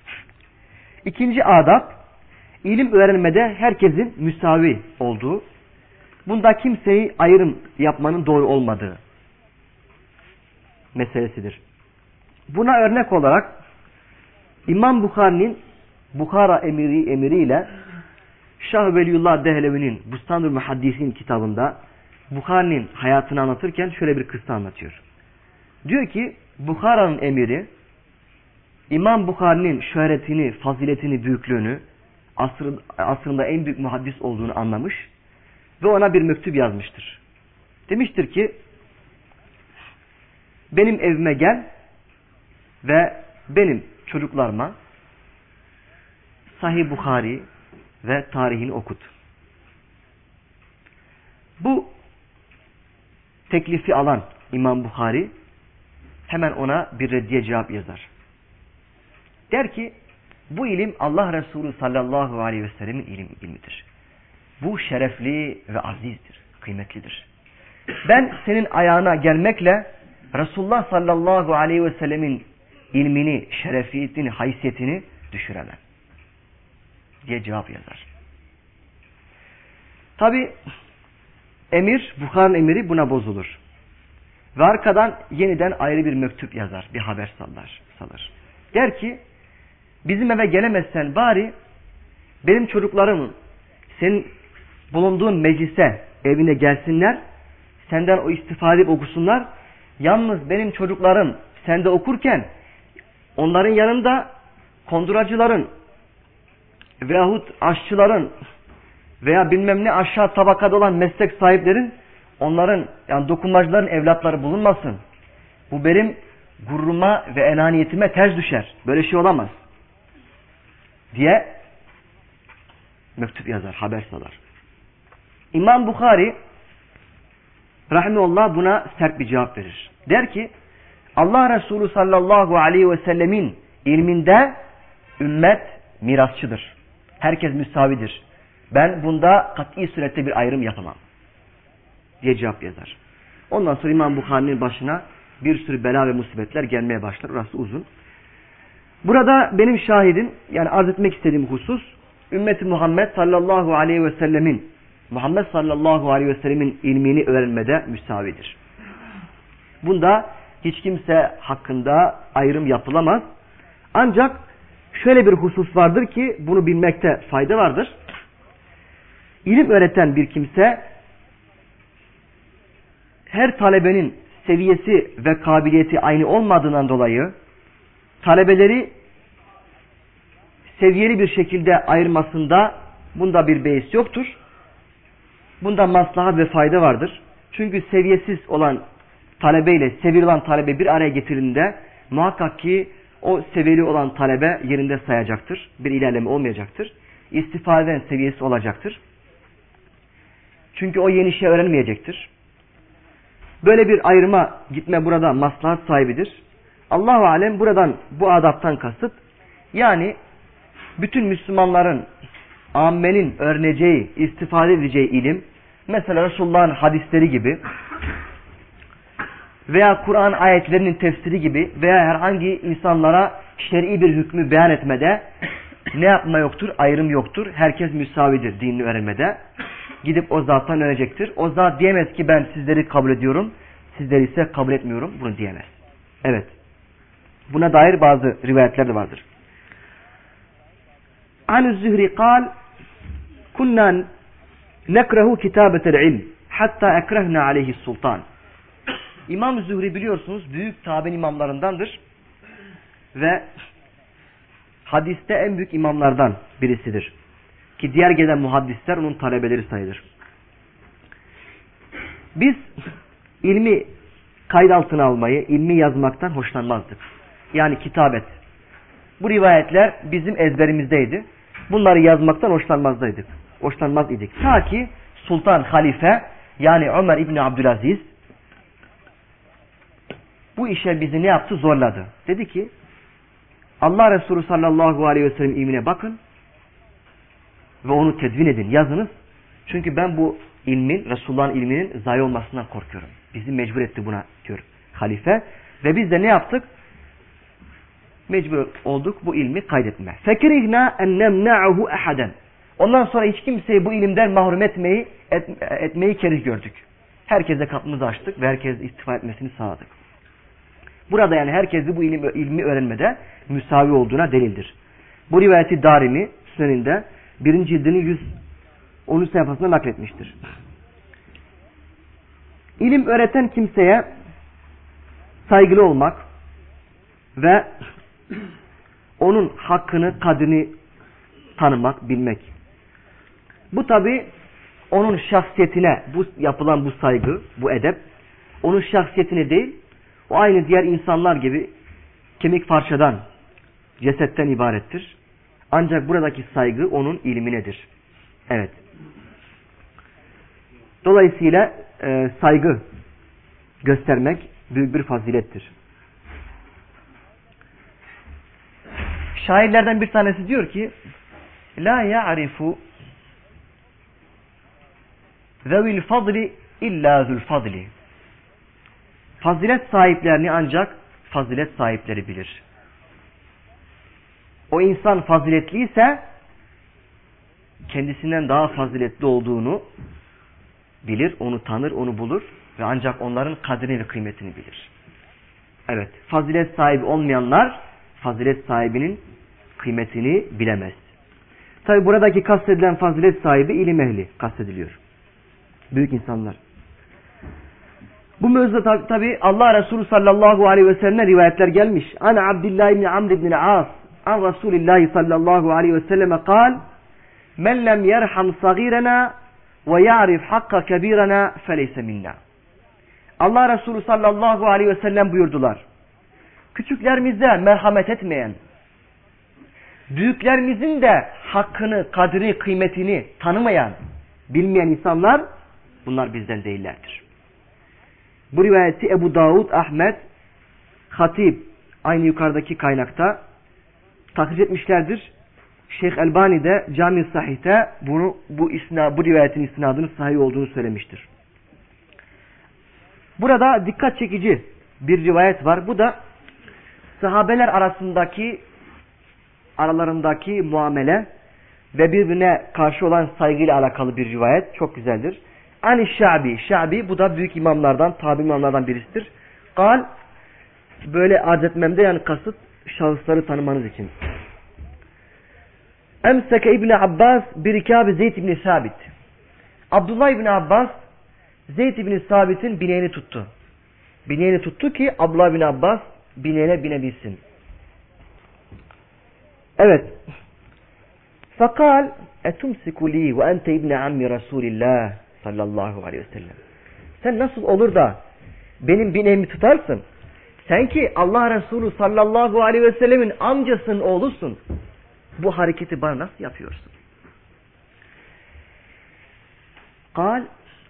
İkinci adab ilim öğrenmede herkesin müsavi olduğu bunda kimseyi ayrım yapmanın doğru olmadığı meselesidir. Buna örnek olarak İmam Bukhari'nin Bukhara emiri emiriyle Şah Veliyullah Dehlevi'nin Bustanur Muhaddis'in kitabında Bukhari'nin hayatını anlatırken şöyle bir kıssa anlatıyor. Diyor ki Bukhara'nın emiri İmam Bukhari'nin şöhretini, faziletini, büyüklüğünü asr, asrında en büyük muhaddis olduğunu anlamış ve ona bir mektup yazmıştır. Demiştir ki benim evime gel ve benim çocuklarıma Sahih Bukhari ve tarihini okut. Bu teklifi alan İmam Bukhari hemen ona bir reddiye cevap yazar. Der ki bu ilim Allah Resulü sallallahu aleyhi ve sellemin ilim, ilmidir. Bu şerefli ve azizdir, kıymetlidir. Ben senin ayağına gelmekle Resulullah sallallahu aleyhi ve sellemin ilmini, şerefiyetini, haysiyetini düşüremem. Diye cevap yazar. Tabi emir, Bukhari'nin emiri buna bozulur. Ve arkadan yeniden ayrı bir mektup yazar, bir haber sallar, salır. Der ki, bizim eve gelemezsen bari benim çocuklarımın senin bulunduğun meclise, evine gelsinler, senden o istifade okusunlar. Yalnız benim çocuklarım sende okurken onların yanında konduracıların veyahut aşçıların veya bilmem ne aşağı tabakada olan meslek sahiplerin onların yani dokunmacıların evlatları bulunmasın. Bu benim gururuma ve enaniyetime ters düşer. Böyle şey olamaz. Diye mektup yazar, haber salar. İmam Bukhari Rahimullah buna sert bir cevap verir. Der ki Allah Resulü sallallahu aleyhi ve sellemin ilminde ümmet mirasçıdır. Herkes müsavidir. Ben bunda kat'i surette bir ayrım yapamam. Diye cevap yazar. Ondan sonra İmam Bukhari'nin başına bir sürü bela ve musibetler gelmeye başlar. Orası uzun. Burada benim şahidim yani arz etmek istediğim husus ümmeti Muhammed sallallahu aleyhi ve sellemin Muhammed sallallahu aleyhi ve sellemin ilmini öğrenmede müsavidir. Bunda hiç kimse hakkında ayrım yapılamaz. Ancak şöyle bir husus vardır ki bunu bilmekte fayda vardır. İlim öğreten bir kimse her talebenin seviyesi ve kabiliyeti aynı olmadığından dolayı talebeleri seviyeli bir şekilde ayırmasında bunda bir beis yoktur. Bunda maslahat ve fayda vardır. Çünkü seviyesiz olan talebe ile seviyeli olan talebe bir araya getirildiğinde muhakkak ki o seviyeli olan talebe yerinde sayacaktır. Bir ilerleme olmayacaktır. İstifadeden seviyesi olacaktır. Çünkü o yeni şey öğrenmeyecektir. Böyle bir ayrıma gitme burada maslahat sahibidir. Allahu alem buradan bu adaptan kasıt yani bütün Müslümanların ammenin öğreneceği, istifade edeceği ilim mesela Resulullah'ın hadisleri gibi veya Kur'an ayetlerinin tefsiri gibi veya herhangi insanlara şer'i bir hükmü beyan etmede ne yapma yoktur? Ayrım yoktur. Herkes müsavidir dinini öğrenmede. Gidip o zattan öğrenecektir. O zat diyemez ki ben sizleri kabul ediyorum. Sizleri ise kabul etmiyorum. Bunu diyemez. Evet. Buna dair bazı rivayetler de vardır. An Zühri kal kunna nekrehu kitabetel ilm hatta ekrehna aleyhi sultan. İmam Zühri biliyorsunuz büyük tabi imamlarındandır ve hadiste en büyük imamlardan birisidir. Ki diğer gelen muhaddisler onun talebeleri sayılır. Biz ilmi kayıt altına almayı, ilmi yazmaktan hoşlanmazdık. Yani kitabet. Bu rivayetler bizim ezberimizdeydi. Bunları yazmaktan hoşlanmazdaydık. Hoşlanmaz idik. Ta ki Sultan Halife yani Ömer İbni Abdülaziz bu işe bizi ne yaptı? Zorladı. Dedi ki Allah Resulü sallallahu aleyhi ve sellem ilmine bakın ve onu tedvin edin, yazınız. Çünkü ben bu ilmin, Resulullah'ın ilminin zayi olmasından korkuyorum. Bizi mecbur etti buna diyor halife. Ve biz de ne yaptık? Mecbur olduk bu ilmi kaydetme. Fekirihna en nemna'uhu ehaden. Ondan sonra hiç kimseyi bu ilimden mahrum etmeyi et, etmeyi kerih gördük. Herkese kapımızı açtık ve herkes istifa etmesini sağladık. Burada yani herkesi bu ilim, ilmi öğrenmede müsavi olduğuna delildir. Bu rivayeti Darimi Süneninde birinci cildinin 113 sayfasında nakletmiştir. İlim öğreten kimseye saygılı olmak ve onun hakkını, kadrini tanımak, bilmek. Bu tabi onun şahsiyetine bu yapılan bu saygı, bu edep, onun şahsiyetine değil, o aynı diğer insanlar gibi kemik parçadan, cesetten ibarettir. Ancak buradaki saygı onun ilminedir. Evet. Dolayısıyla e, saygı göstermek büyük bir fazilettir. Şairlerden bir tanesi diyor ki La ya'rifu zevil fadli illa zül fadli Fazilet sahiplerini ancak fazilet sahipleri bilir. O insan faziletliyse kendisinden daha faziletli olduğunu bilir, onu tanır, onu bulur ve ancak onların kadrini ve kıymetini bilir. Evet, fazilet sahibi olmayanlar fazilet sahibinin kıymetini bilemez. Tabi buradaki kastedilen fazilet sahibi ilim ehli kastediliyor. Büyük insanlar. Bu mevzuda tabi, Allah Resulü sallallahu aleyhi ve sellem rivayetler gelmiş. Ana Abdullah ibn Amr ibn As an Resulillahi sallallahu aleyhi ve selleme kal Men lem yerham sagirena ve ya'rif hakka kebirena feleyse minna. Allah Resulü sallallahu aleyhi ve sellem buyurdular. Küçüklerimize merhamet etmeyen, büyüklerimizin de hakkını, kadri, kıymetini tanımayan, bilmeyen insanlar bunlar bizden değillerdir. Bu rivayeti Ebu Davud, Ahmet, Hatib aynı yukarıdaki kaynakta takip etmişlerdir. Şeyh Elbani de Cami Sahih'te bunu bu isna bu rivayetin isnadının sahih olduğunu söylemiştir. Burada dikkat çekici bir rivayet var. Bu da sahabeler arasındaki aralarındaki muamele ve birbirine karşı olan saygıyla alakalı bir rivayet. Çok güzeldir. Ani Şabi. Şabi bu da büyük imamlardan, tabi imamlardan birisidir. Kal böyle arz etmemde yani kasıt şahısları tanımanız için. Emseke İbni Abbas birikabi Zeyd İbni Sabit. Abdullah İbni Abbas Zeyd İbni Sabit'in bineğini tuttu. Bineğini tuttu ki Abdullah İbni Abbas bineğine binebilsin. Evet. Fakal etumsiku li ve ente ibni ammi Resulillah sallallahu aleyhi ve sellem. Sen nasıl olur da benim bineğimi tutarsın? Sen ki Allah Resulü sallallahu aleyhi ve sellemin amcasının oğlusun. Bu hareketi bana nasıl yapıyorsun? Kal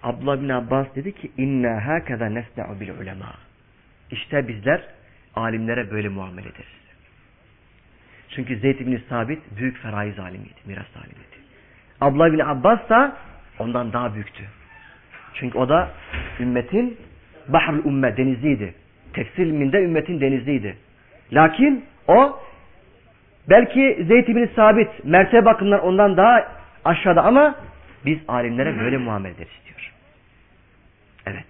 Abdullah bin Abbas dedi ki inna hakeza nesna'u bil ulema. İşte bizler alimlere böyle muamele ederiz. Çünkü Zeyd bin Sabit büyük feraiz alimiydi, miras alimiydi. Abdullah bin Abbas da ondan daha büyüktü. Çünkü o da ümmetin bahrul ümme denizliydi. Tefsir ilminde ümmetin denizliydi. Lakin o belki Zeyd Sabit mertebe bakımından ondan daha aşağıda ama biz alimlere böyle muamele ederiz diyor. Evet.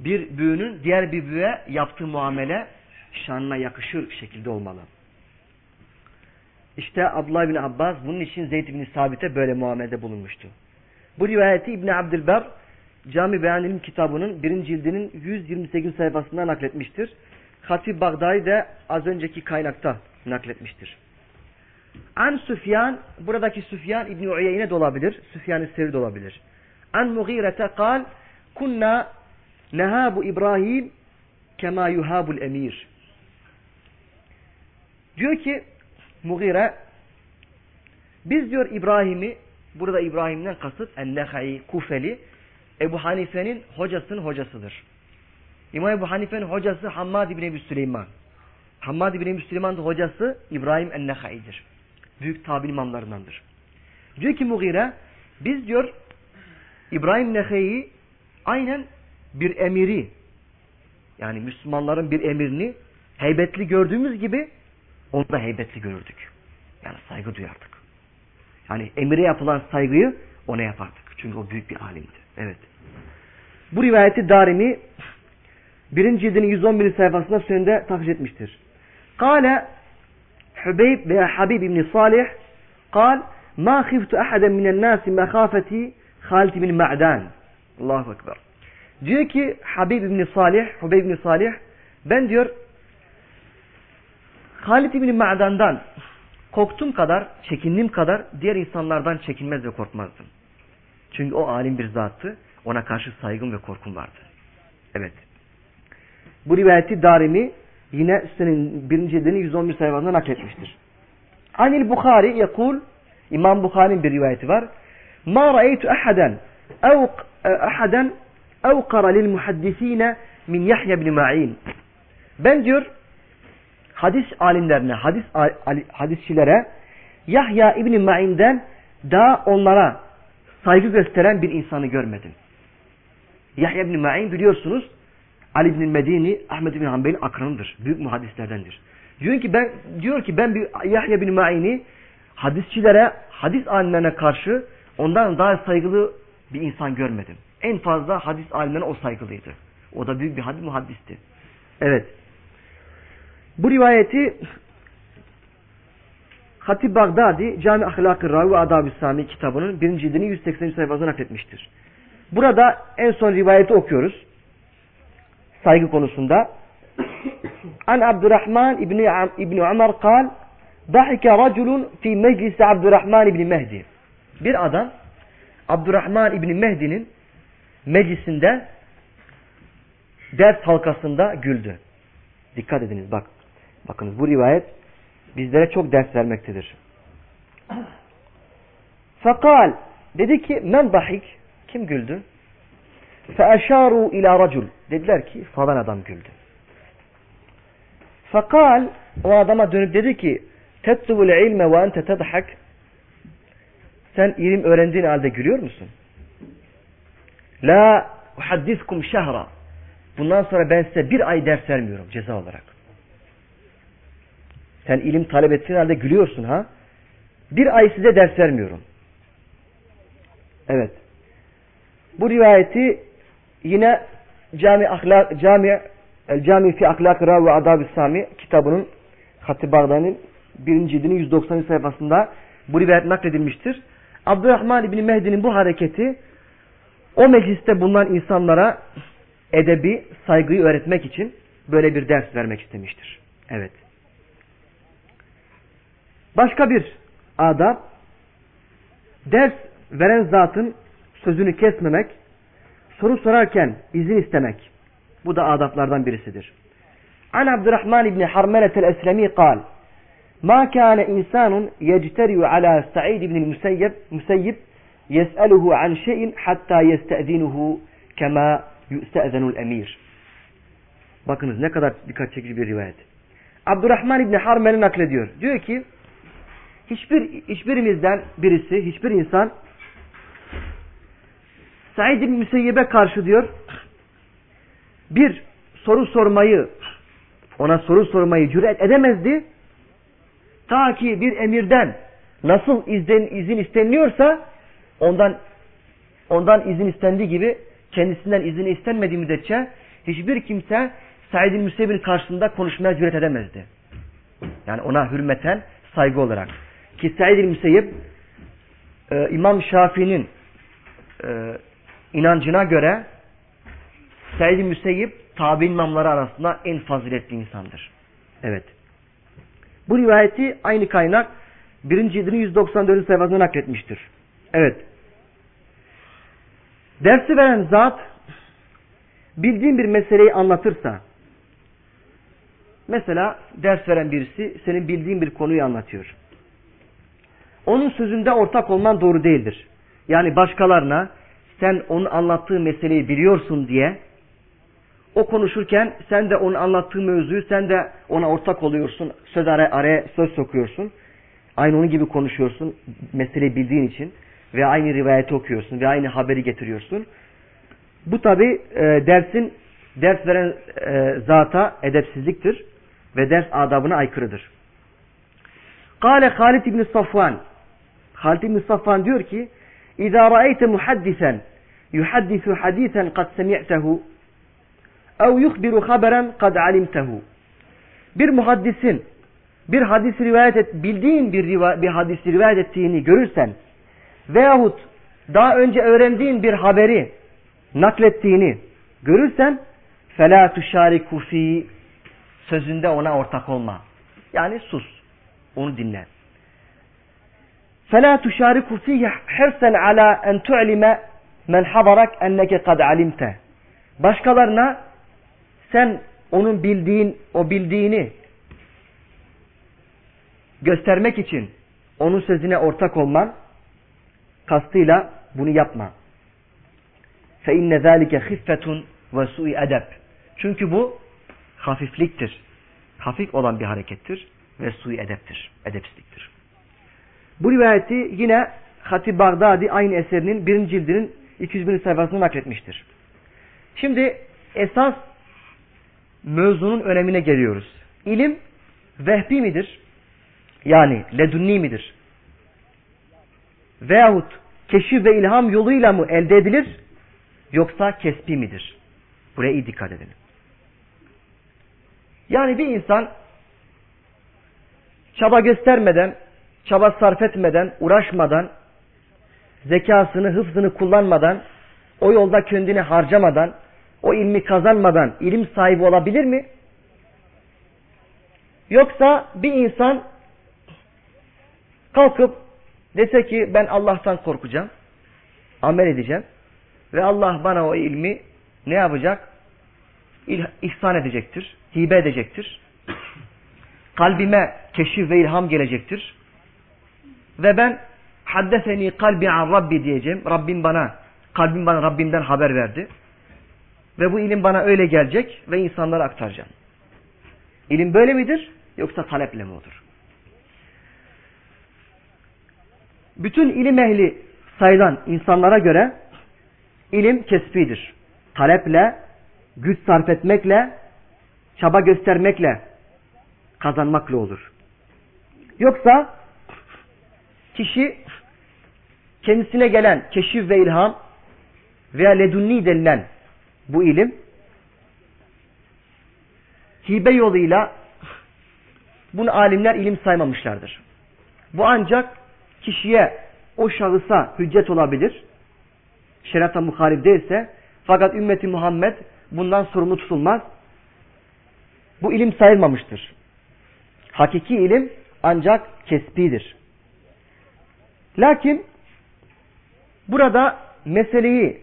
Bir büyünün diğer bir büyüye yaptığı muamele şanına yakışır şekilde olmalı. İşte Abdullah bin Abbas bunun için Zeyd bin Sabit'e böyle muamelede bulunmuştu. Bu rivayeti İbn Abdülber Cami Beyan kitabının birinci cildinin 128 sayfasında nakletmiştir. Hatib Bagdadi de az önceki kaynakta nakletmiştir. An Süfyan, buradaki Süfyan İbni Uyeyne de olabilir, Süfyan-ı Sevri de olabilir. An Mughirete kal, kunna nehabu İbrahim kema yuhabul emir. Diyor ki Mughire biz diyor İbrahim'i burada İbrahim'den kasıt Ennehai Kufeli Ebu Hanife'nin hocasının hocasıdır. İmam Ebu Hanife'nin hocası Hammad İbni Ebu Süleyman. Hammad İbni Ebu Süleyman hocası İbrahim Ennehai'dir. Büyük tabi imamlarındandır. Diyor ki Mughire biz diyor İbrahim Nehai'yi aynen bir emiri yani Müslümanların bir emirini heybetli gördüğümüz gibi onu da heybetli görürdük. Yani saygı duyardık. Yani emire yapılan saygıyı ona yapardık. Çünkü o büyük bir alimdi. Evet. Bu rivayeti Darimi birinci cildinin 111 sayfasında sonunda takip etmiştir. Kale Hubeyb veya Habib İbni Salih kal ma khiftu ahaden minen nasi mehafeti Halid bin Ma'dan. Allahu Ekber. Diyor ki Habib İbni Salih, Hubeyb İbni Salih ben diyor Halid İbni Ma'dan'dan korktuğum kadar, çekindiğim kadar diğer insanlardan çekinmez ve korkmazdım. Çünkü o alim bir zattı. Ona karşı saygım ve korkum vardı. Evet. Bu rivayeti Darimi yine senin birinci cildinin 111 sayfasında nakletmiştir. Anil Bukhari yakul İmam Bukhari'nin bir rivayeti var. Ma ra'eytu ahaden ev ahaden evkara lil muhaddisine min Yahya bin Ma'in. Ben diyor hadis alimlerine, hadis hadisçilere Yahya İbni Ma'in'den daha onlara saygı gösteren bir insanı görmedim. Yahya İbni Ma'in biliyorsunuz Ali İbni Medini, Ahmet İbni Hanbel'in akranıdır. Büyük muhaddislerdendir. Diyor ki ben diyor ki ben bir Yahya İbni Ma'in'i hadisçilere, hadis alimlerine karşı ondan daha saygılı bir insan görmedim. En fazla hadis alimlerine o saygılıydı. O da büyük bir hadis muhaddisti. Evet. Bu rivayeti Hatib Bagdadi Cami Ahlak-ı Ravi Adab-ı kitabının birinci cildinin 180. sayfasına nakletmiştir. Burada en son rivayeti okuyoruz. Saygı konusunda. An Abdurrahman İbni, İbni Ömer kal Dahike raculun fi meclisi Abdurrahman İbni Mehdi. Bir adam Abdurrahman İbni Mehdi'nin meclisinde ders halkasında güldü. Dikkat ediniz bak. Bakınız bu rivayet bizlere çok ders vermektedir. Fakal dedi ki men dahik kim güldü? Feeşaru ila racul dediler ki falan adam güldü. Fakal o adama dönüp dedi ki tetlubul ilme ve ente tedhak sen ilim öğrendiğin halde gülüyor musun? La uhaddiskum şehra bundan sonra ben size bir ay ders vermiyorum ceza olarak. Sen ilim talep ettiğin halde gülüyorsun ha? Bir ay size ders vermiyorum. Evet. Bu rivayeti yine Cami Ahlak Cami El Cami fi Ahlak Ravi ve Adab Sami kitabının Hatib Bağdani'nin birinci cildinin 190. sayfasında bu rivayet nakledilmiştir. Abdurrahman İbni Mehdi'nin bu hareketi o mecliste bulunan insanlara edebi, saygıyı öğretmek için böyle bir ders vermek istemiştir. Evet. Başka bir adab, ders veren zatın sözünü kesmemek, soru sorarken izin istemek. Bu da adaplardan birisidir. An Abdurrahman İbni Harmelet el-Eslemi kal, Ma kâne insanun yecteriyu ala Sa'id ibn Musayyib, Musayyib yes'eluhu an şeyin hatta yeste'zinuhu kema yu'ste'zenul emir. Bakınız ne kadar dikkat çekici bir rivayet. Abdurrahman İbni Harmel'i naklediyor. Diyor ki hiçbir hiçbirimizden birisi, hiçbir insan Said bin Müseyyib'e karşı diyor bir soru sormayı ona soru sormayı cüret edemezdi. Ta ki bir emirden nasıl izin, izin isteniliyorsa ondan ondan izin istendiği gibi kendisinden izin istenmediği müddetçe hiçbir kimse Said bin Müseyyib'in karşısında konuşmaya cüret edemezdi. Yani ona hürmeten saygı olarak. Ki Said bin Müseyyib e, İmam Şafii'nin e, inancına göre Said-i Müseyyib tabi imamları arasında en faziletli insandır. Evet. Bu rivayeti aynı kaynak 1. cildinin 194. sayfasında nakletmiştir. Evet. Dersi veren zat bildiğin bir meseleyi anlatırsa mesela ders veren birisi senin bildiğin bir konuyu anlatıyor. Onun sözünde ortak olman doğru değildir. Yani başkalarına sen onun anlattığı meseleyi biliyorsun diye o konuşurken sen de onun anlattığı mevzuyu sen de ona ortak oluyorsun. Söz araya, araya söz sokuyorsun. Aynı onun gibi konuşuyorsun meseleyi bildiğin için ve aynı rivayeti okuyorsun ve aynı haberi getiriyorsun. Bu tabi e, dersin ders veren e, zata edepsizliktir ve ders adabına aykırıdır. Kale Halid İbni Safvan Halid İbni Safvan diyor ki İzâ ra'eyte muhaddisen yuhaddisu hadisen kad semi'tehu ev yuhbiru haberen kad alimtehu. Bir muhaddisin bir hadis rivayet et, bildiğin bir, riva, bir hadis rivayet ettiğini görürsen veyahut daha önce öğrendiğin bir haberi naklettiğini görürsen فَلَا تُشَارِكُ ف۪ي Sözünde ona ortak olma. Yani sus. Onu dinle. فَلَا تُشَارِكُ ف۪يهِ حِرْسًا عَلَى اَنْ تُعْلِمَ men habarak enneke kad alimte. Başkalarına sen onun bildiğin, o bildiğini göstermek için onun sözüne ortak olman kastıyla bunu yapma. Fe inne zâlike hiffetun ve su'i edep. Çünkü bu hafifliktir. Hafif olan bir harekettir ve su'i edeptir. Edepsizliktir. Bu rivayeti yine Hatib Bağdadi aynı eserinin birinci cildinin 201. sayfasını nakletmiştir. Şimdi esas mevzunun önemine geliyoruz. İlim vehbi midir? Yani ledunni midir? Veyahut keşif ve ilham yoluyla mı elde edilir? Yoksa kesbi midir? Buraya iyi dikkat edelim. Yani bir insan çaba göstermeden, çaba sarf etmeden, uğraşmadan, zekasını, hıfzını kullanmadan o yolda kendini harcamadan, o ilmi kazanmadan ilim sahibi olabilir mi? Yoksa bir insan kalkıp dese ki ben Allah'tan korkacağım, amel edeceğim ve Allah bana o ilmi ne yapacak? İhsan edecektir, hibe edecektir. Kalbime keşif ve ilham gelecektir. Ve ben haddeseni kalbi an Rabbi diyeceğim. Rabbim bana, kalbim bana Rabbimden haber verdi. Ve bu ilim bana öyle gelecek ve insanlara aktaracağım. İlim böyle midir? Yoksa taleple mi olur? Bütün ilim ehli sayılan insanlara göre ilim kesbidir. Taleple, güç sarf etmekle, çaba göstermekle kazanmakla olur. Yoksa kişi kendisine gelen keşif ve ilham veya ledunni denilen bu ilim hibe yoluyla bunu alimler ilim saymamışlardır. Bu ancak kişiye o şahısa hüccet olabilir. Şerata muharif değilse fakat ümmeti Muhammed bundan sorumlu tutulmaz. Bu ilim sayılmamıştır. Hakiki ilim ancak kesbidir. Lakin burada meseleyi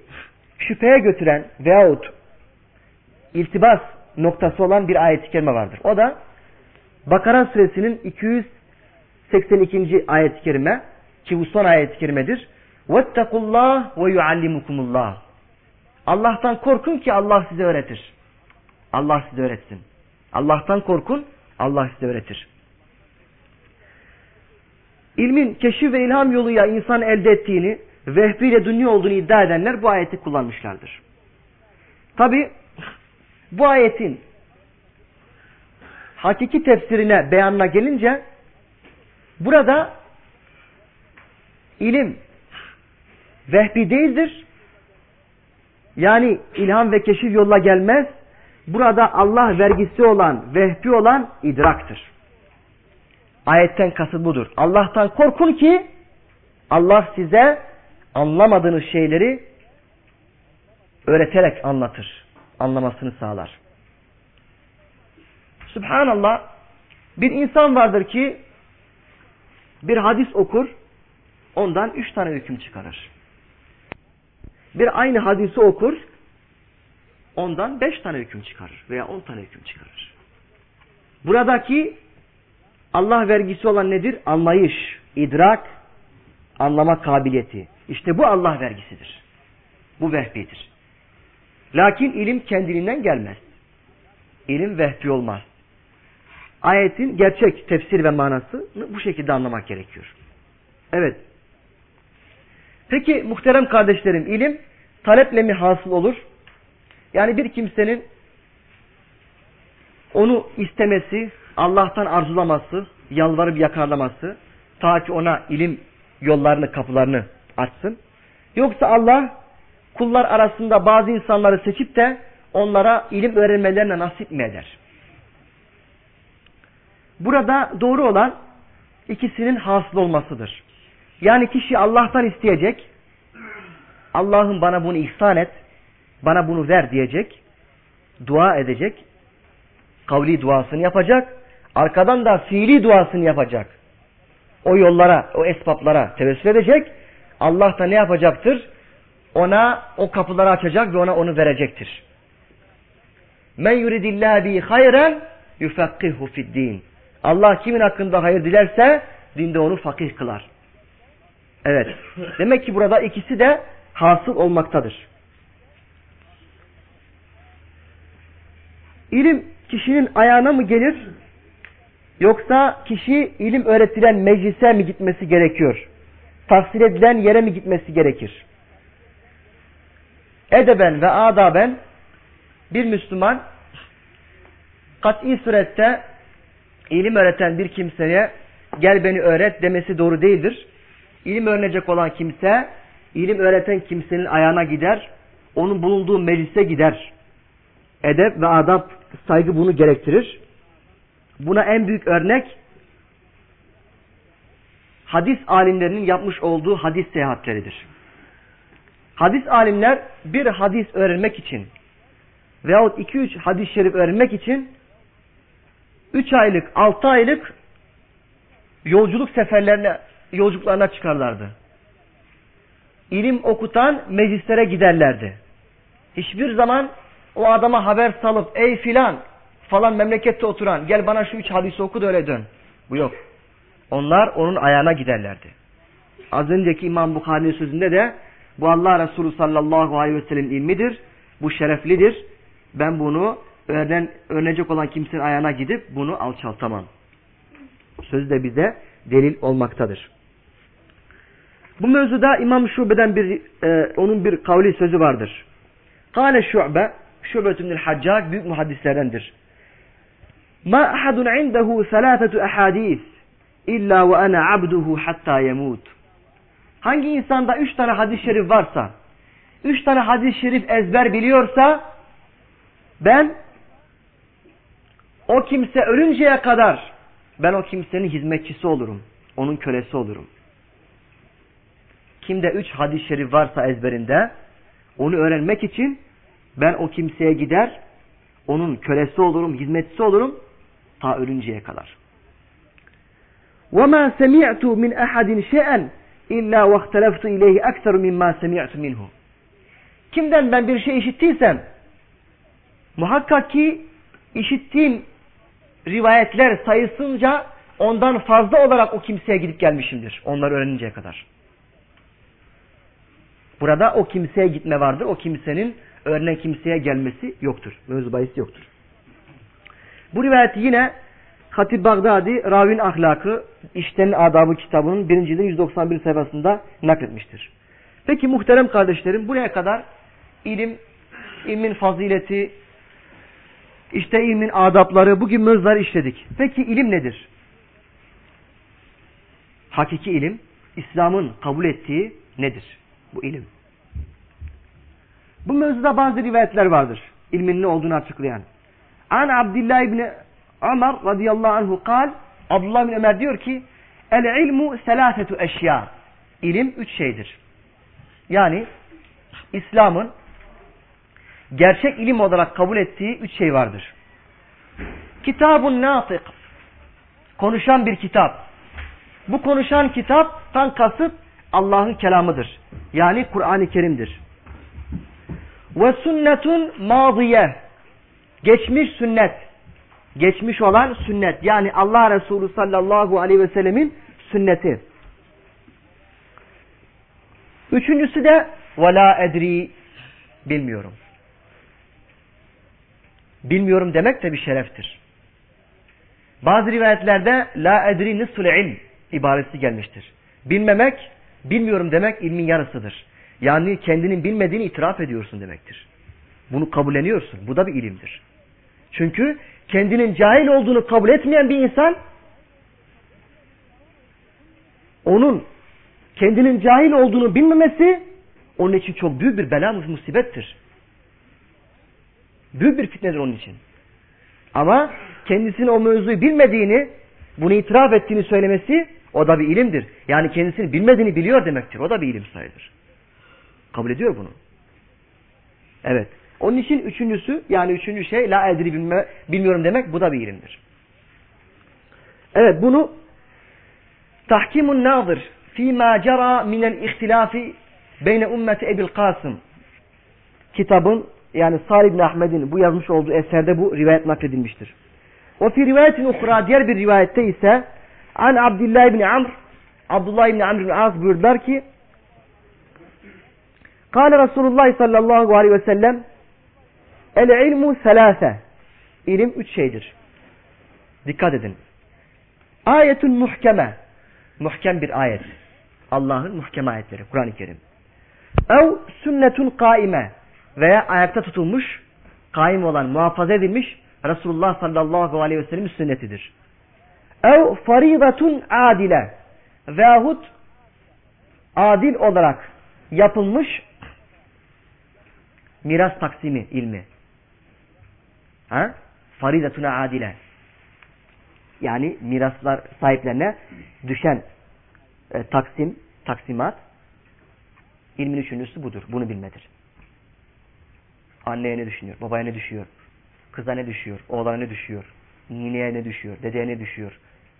şüpheye götüren veyahut iltibas noktası olan bir ayet-i kerime vardır. O da Bakara suresinin 282. ayet-i kerime ki bu son ayet-i kerimedir. وَاتَّقُوا اللّٰهِ وَيُعَلِّمُكُمُ اللّٰهِ Allah'tan korkun ki Allah size öğretir. Allah size öğretsin. Allah'tan korkun, Allah size öğretir. İlmin keşif ve ilham yoluyla insan elde ettiğini, vehbiyle dünya olduğunu iddia edenler bu ayeti kullanmışlardır. Tabi bu ayetin hakiki tefsirine, beyanına gelince burada ilim vehbi değildir. Yani ilham ve keşif yolla gelmez. Burada Allah vergisi olan, vehbi olan idraktır. Ayetten kasıt budur. Allah'tan korkun ki Allah size anlamadığınız şeyleri öğreterek anlatır. Anlamasını sağlar. Subhanallah bir insan vardır ki bir hadis okur ondan üç tane hüküm çıkarır. Bir aynı hadisi okur ondan beş tane hüküm çıkarır veya on tane hüküm çıkarır. Buradaki Allah vergisi olan nedir? Anlayış, idrak, anlama kabiliyeti. İşte bu Allah vergisidir. Bu vehbidir. Lakin ilim kendiliğinden gelmez. İlim vehbi olmaz. Ayetin gerçek tefsir ve manasını bu şekilde anlamak gerekiyor. Evet. Peki muhterem kardeşlerim ilim taleple mi hasıl olur? Yani bir kimsenin onu istemesi, Allah'tan arzulaması, yalvarıp yakarlaması ta ki ona ilim yollarını, kapılarını açsın. Yoksa Allah kullar arasında bazı insanları seçip de onlara ilim öğrenmelerine nasip mi eder? Burada doğru olan ikisinin hasıl olmasıdır. Yani kişi Allah'tan isteyecek, Allah'ım bana bunu ihsan et, bana bunu ver diyecek, dua edecek, kavli duasını yapacak, arkadan da fiili duasını yapacak. O yollara, o esbaplara tevessül edecek, Allah da ne yapacaktır? Ona o kapıları açacak ve ona onu verecektir. Men yuridillah bi hayran yufakkihu fid din. Allah kimin hakkında hayır dilerse dinde onu fakih kılar. Evet. Demek ki burada ikisi de hasıl olmaktadır. İlim kişinin ayağına mı gelir? Yoksa kişi ilim öğretilen meclise mi gitmesi gerekiyor? Tahsil edilen yere mi gitmesi gerekir? Edeben ve adaben bir Müslüman kat'i surette ilim öğreten bir kimseye gel beni öğret demesi doğru değildir. İlim öğrenecek olan kimse ilim öğreten kimsenin ayağına gider, onun bulunduğu meclise gider. Edep ve adap saygı bunu gerektirir. Buna en büyük örnek hadis alimlerinin yapmış olduğu hadis seyahatleridir. Hadis alimler bir hadis öğrenmek için veyahut iki üç hadis-i şerif öğrenmek için üç aylık, altı aylık yolculuk seferlerine, yolculuklarına çıkarlardı. İlim okutan meclislere giderlerdi. Hiçbir zaman o adama haber salıp ey filan falan memlekette oturan gel bana şu üç hadisi oku da öyle dön. Bu yok. Onlar onun ayağına giderlerdi. Az önceki İmam Bukhari'nin sözünde de bu Allah Resulü sallallahu aleyhi ve sellem ilmidir. Bu şereflidir. Ben bunu öğren, öğrenecek olan kimsenin ayağına gidip bunu alçaltamam. Söz de bize delil olmaktadır. Bu mevzuda İmam Şube'den bir, e, onun bir kavli sözü vardır. Kale Şu'be, Şube'tün Haccac büyük muhaddislerdendir. Ma ahadun indehu selâfetu ahadis illa ve ana abduhu hatta yemut. Hangi insanda üç tane hadis-i şerif varsa, üç tane hadis-i şerif ezber biliyorsa, ben o kimse ölünceye kadar ben o kimsenin hizmetçisi olurum. Onun kölesi olurum. Kimde üç hadis-i şerif varsa ezberinde, onu öğrenmek için ben o kimseye gider, onun kölesi olurum, hizmetçisi olurum ta ölünceye kadar. وَمَا سَمِعْتُ مِنْ أَحَدٍ شَيْئًا İlla vakteleftu ileyhi ekseru mimma semi'tu minhu. Kimden ben bir şey işittiysem muhakkak ki işittiğim rivayetler sayısınca ondan fazla olarak o kimseye gidip gelmişimdir. Onları öğreninceye kadar. Burada o kimseye gitme vardır. O kimsenin öğrenen kimseye gelmesi yoktur. Mevzu bahis yoktur. Bu rivayeti yine Hatip Bagdadi Ravin Ahlakı İşten Adabı kitabının 1. 191 sayfasında nakletmiştir. Peki muhterem kardeşlerim buraya kadar ilim, ilmin fazileti, işte ilmin adapları, bugün mözleri işledik. Peki ilim nedir? Hakiki ilim, İslam'ın kabul ettiği nedir? Bu ilim. Bu mevzuda bazı rivayetler vardır. İlmin ne olduğunu açıklayan. An Abdullah ibn Ömer radıyallahu anhu kal, Abdullah bin Ömer diyor ki, El ilmu selâfetu eşya. İlim üç şeydir. Yani İslam'ın gerçek ilim olarak kabul ettiği üç şey vardır. Kitabun natık. Konuşan bir kitap. Bu konuşan kitaptan kasıt Allah'ın kelamıdır. Yani Kur'an-ı Kerim'dir. Ve sünnetun madiye. Geçmiş sünnet geçmiş olan sünnet. Yani Allah Resulü sallallahu aleyhi ve sellemin sünneti. Üçüncüsü de وَلَا edri bilmiyorum. Bilmiyorum demek de bir şereftir. Bazı rivayetlerde la edri nisful ilm ibaresi gelmiştir. Bilmemek, bilmiyorum demek ilmin yarısıdır. Yani kendinin bilmediğini itiraf ediyorsun demektir. Bunu kabulleniyorsun. Bu da bir ilimdir. Çünkü kendinin cahil olduğunu kabul etmeyen bir insan onun kendinin cahil olduğunu bilmemesi onun için çok büyük bir bela musibettir. Büyük bir fitnedir onun için. Ama kendisinin o mevzuyu bilmediğini, bunu itiraf ettiğini söylemesi o da bir ilimdir. Yani kendisini bilmediğini biliyor demektir. O da bir ilim sayılır. Kabul ediyor bunu. Evet. Onun için üçüncüsü yani üçüncü şey la edri bilme, bilmiyorum demek bu da bir ilimdir. Evet bunu tahkimun nazır fîmâ cara minel ihtilafi beyne ümmeti Ebil Kasım kitabın yani Salih bin Ahmet'in bu yazmış olduğu eserde bu rivayet nakledilmiştir. O fi rivayetin ukra diğer bir rivayette ise an Abdullah bin Amr Abdullah bin Amr bin As buyurdular ki Kale Resulullah sallallahu aleyhi ve sellem El ilmu selase. İlim üç şeydir. Dikkat edin. Ayetun muhkeme. Muhkem bir ayet. Allah'ın muhkem ayetleri. Kur'an-ı Kerim. Ev sünnetun kaime. Veya ayakta tutulmuş, kaim olan, muhafaza edilmiş Resulullah sallallahu aleyhi ve sellem'in sünnetidir. Ev faridatun adile. Veyahut adil olarak yapılmış miras taksimi ilmi. Ha? Faridatuna adile. Yani miraslar sahiplerine düşen e, taksim, taksimat İlmin üçüncüsü budur. Bunu bilmedir. Anneye ne düşünüyor? Babaya ne düşüyor? Kıza ne düşüyor? Oğlana ne düşüyor? Nineye ne düşüyor? Dedeye ne düşüyor?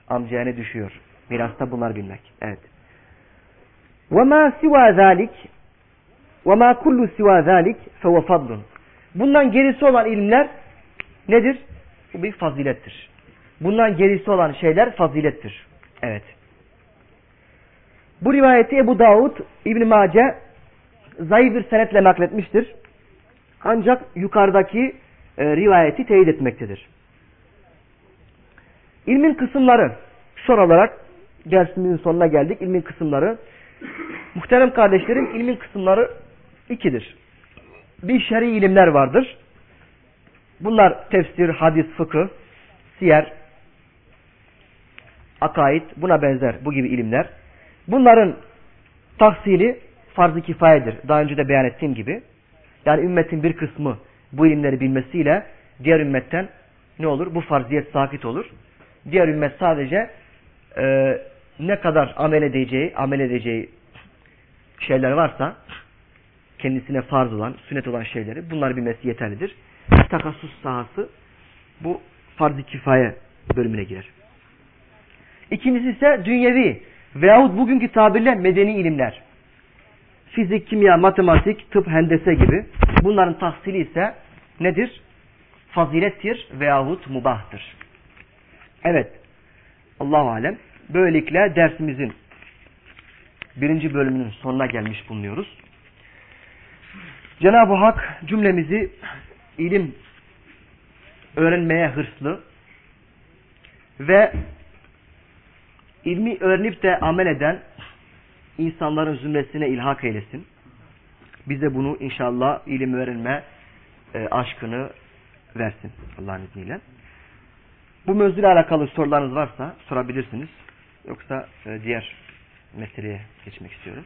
Amcaya ne düşüyor? Mirasta bunlar bilmek. Evet. وَمَا سِوَى ذَٰلِكِ وَمَا كُلُّ سِوَى ذَٰلِكِ فَهُوَ فَضْلٌ Bundan gerisi olan ilimler nedir? Bu bir fazilettir. Bundan gerisi olan şeyler fazilettir. Evet. Bu rivayeti Ebu Davud İbn Mace zayıf bir senetle nakletmiştir. Ancak yukarıdaki e, rivayeti teyit etmektedir. İlmin kısımları son olarak dersimizin sonuna geldik. İlmin kısımları muhterem kardeşlerim ilmin kısımları ikidir. Bir şer'i ilimler vardır. Bunlar tefsir, hadis, fıkıh, siyer, akaid, buna benzer bu gibi ilimler. Bunların tahsili farz-ı kifayedir. Daha önce de beyan ettiğim gibi. Yani ümmetin bir kısmı bu ilimleri bilmesiyle diğer ümmetten ne olur? Bu farziyet sakit olur. Diğer ümmet sadece e, ne kadar amel edeceği, amel edeceği şeyler varsa kendisine farz olan, sünnet olan şeyleri bunları bilmesi yeterlidir. Takassus sahası bu farz-ı kifaye bölümüne girer. İkincisi ise dünyevi veyahut bugünkü tabirle medeni ilimler. Fizik, kimya, matematik, tıp, hendese gibi. Bunların tahsili ise nedir? Fazilettir veyahut mubahtır. Evet. Allahu alem. Böylelikle dersimizin birinci bölümünün sonuna gelmiş bulunuyoruz. Cenab-ı Hak cümlemizi ilim öğrenmeye hırslı ve ilmi öğrenip de amel eden insanların zümresine ilhak eylesin. Bize bunu inşallah ilim öğrenme e, aşkını versin Allah'ın izniyle. Bu mevzuyla alakalı sorularınız varsa sorabilirsiniz. Yoksa e, diğer meseleye geçmek istiyorum.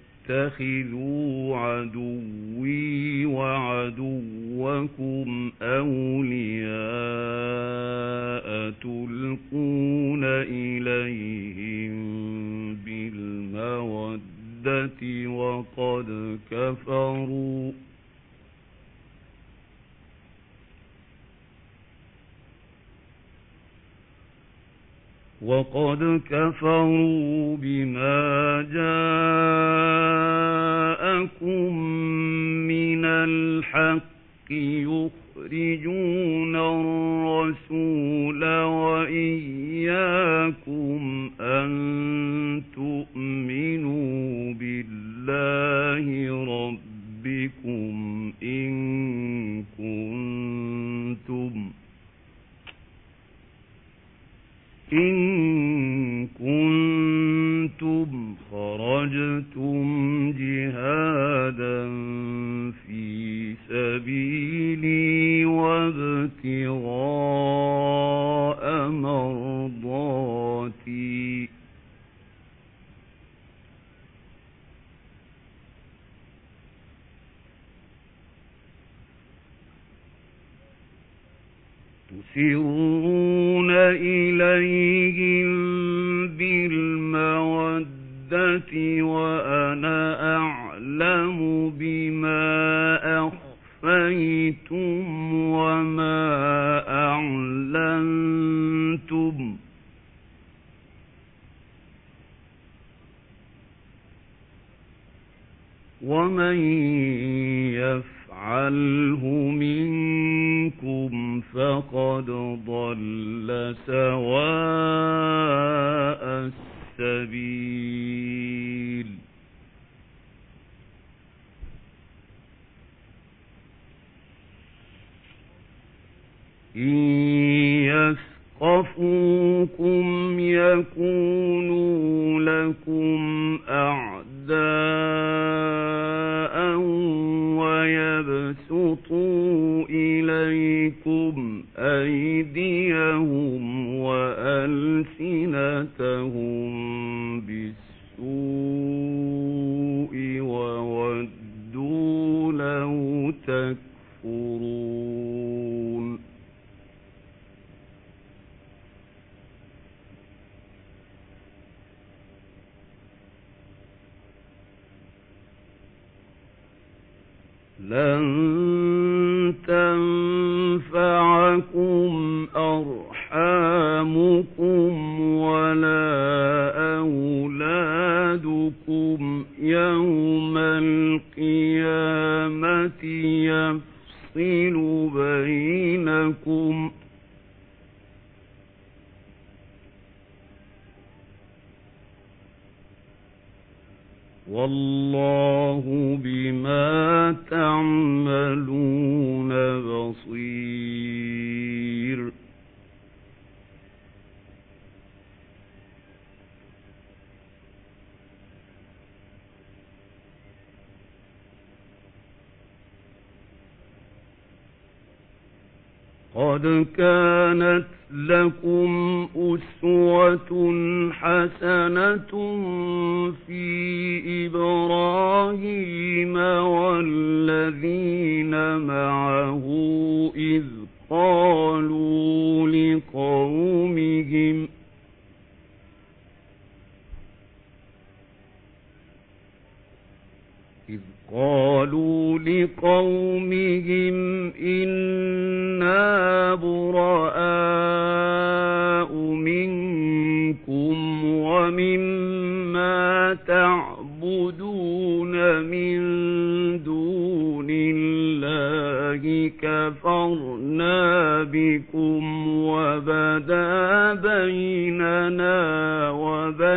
تتخذوا عدوي وعدوكم أولياء تلقون إليهم بالمودة وقد كفروا وقد كفروا بما جاءكم من الحق يخرجون الرسول وإياكم أن تؤمنوا بالله ربكم إن كنتم إن كنتم خرجتم جهادا في سبيلي وابتغاء مرضاتي. تسرون إليهم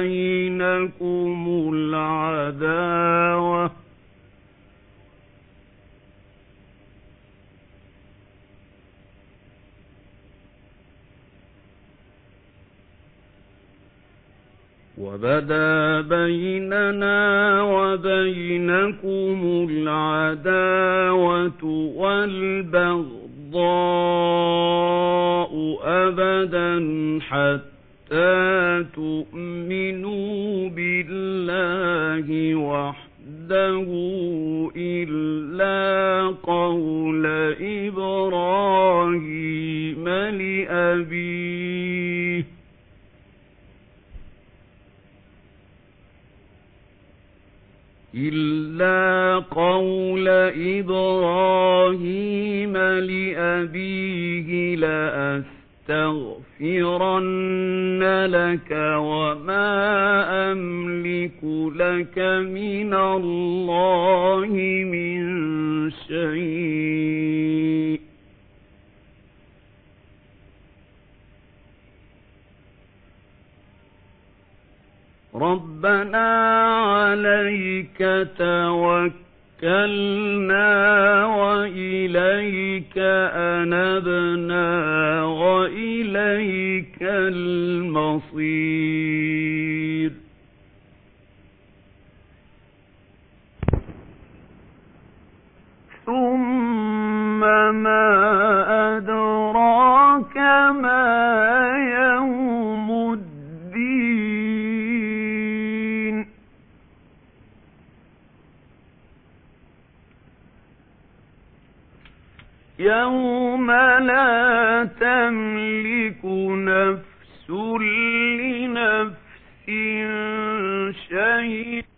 وبينكم العداوة وبدا بيننا وبينكم العداوة والبغضاء أبدا حتى تؤمنوا بالله وحده إلا قول إبراهيم لأبيه إلا قول إبراهيم لأبيه لأستغفرن لك وما أملك لك من الله من شيء. ربنا عليك توكلنا وإليك أنبنا وإليك المصير. ثم ما أدراك ما يوم الدين يوم لا تملك نفس لنفس شيئا.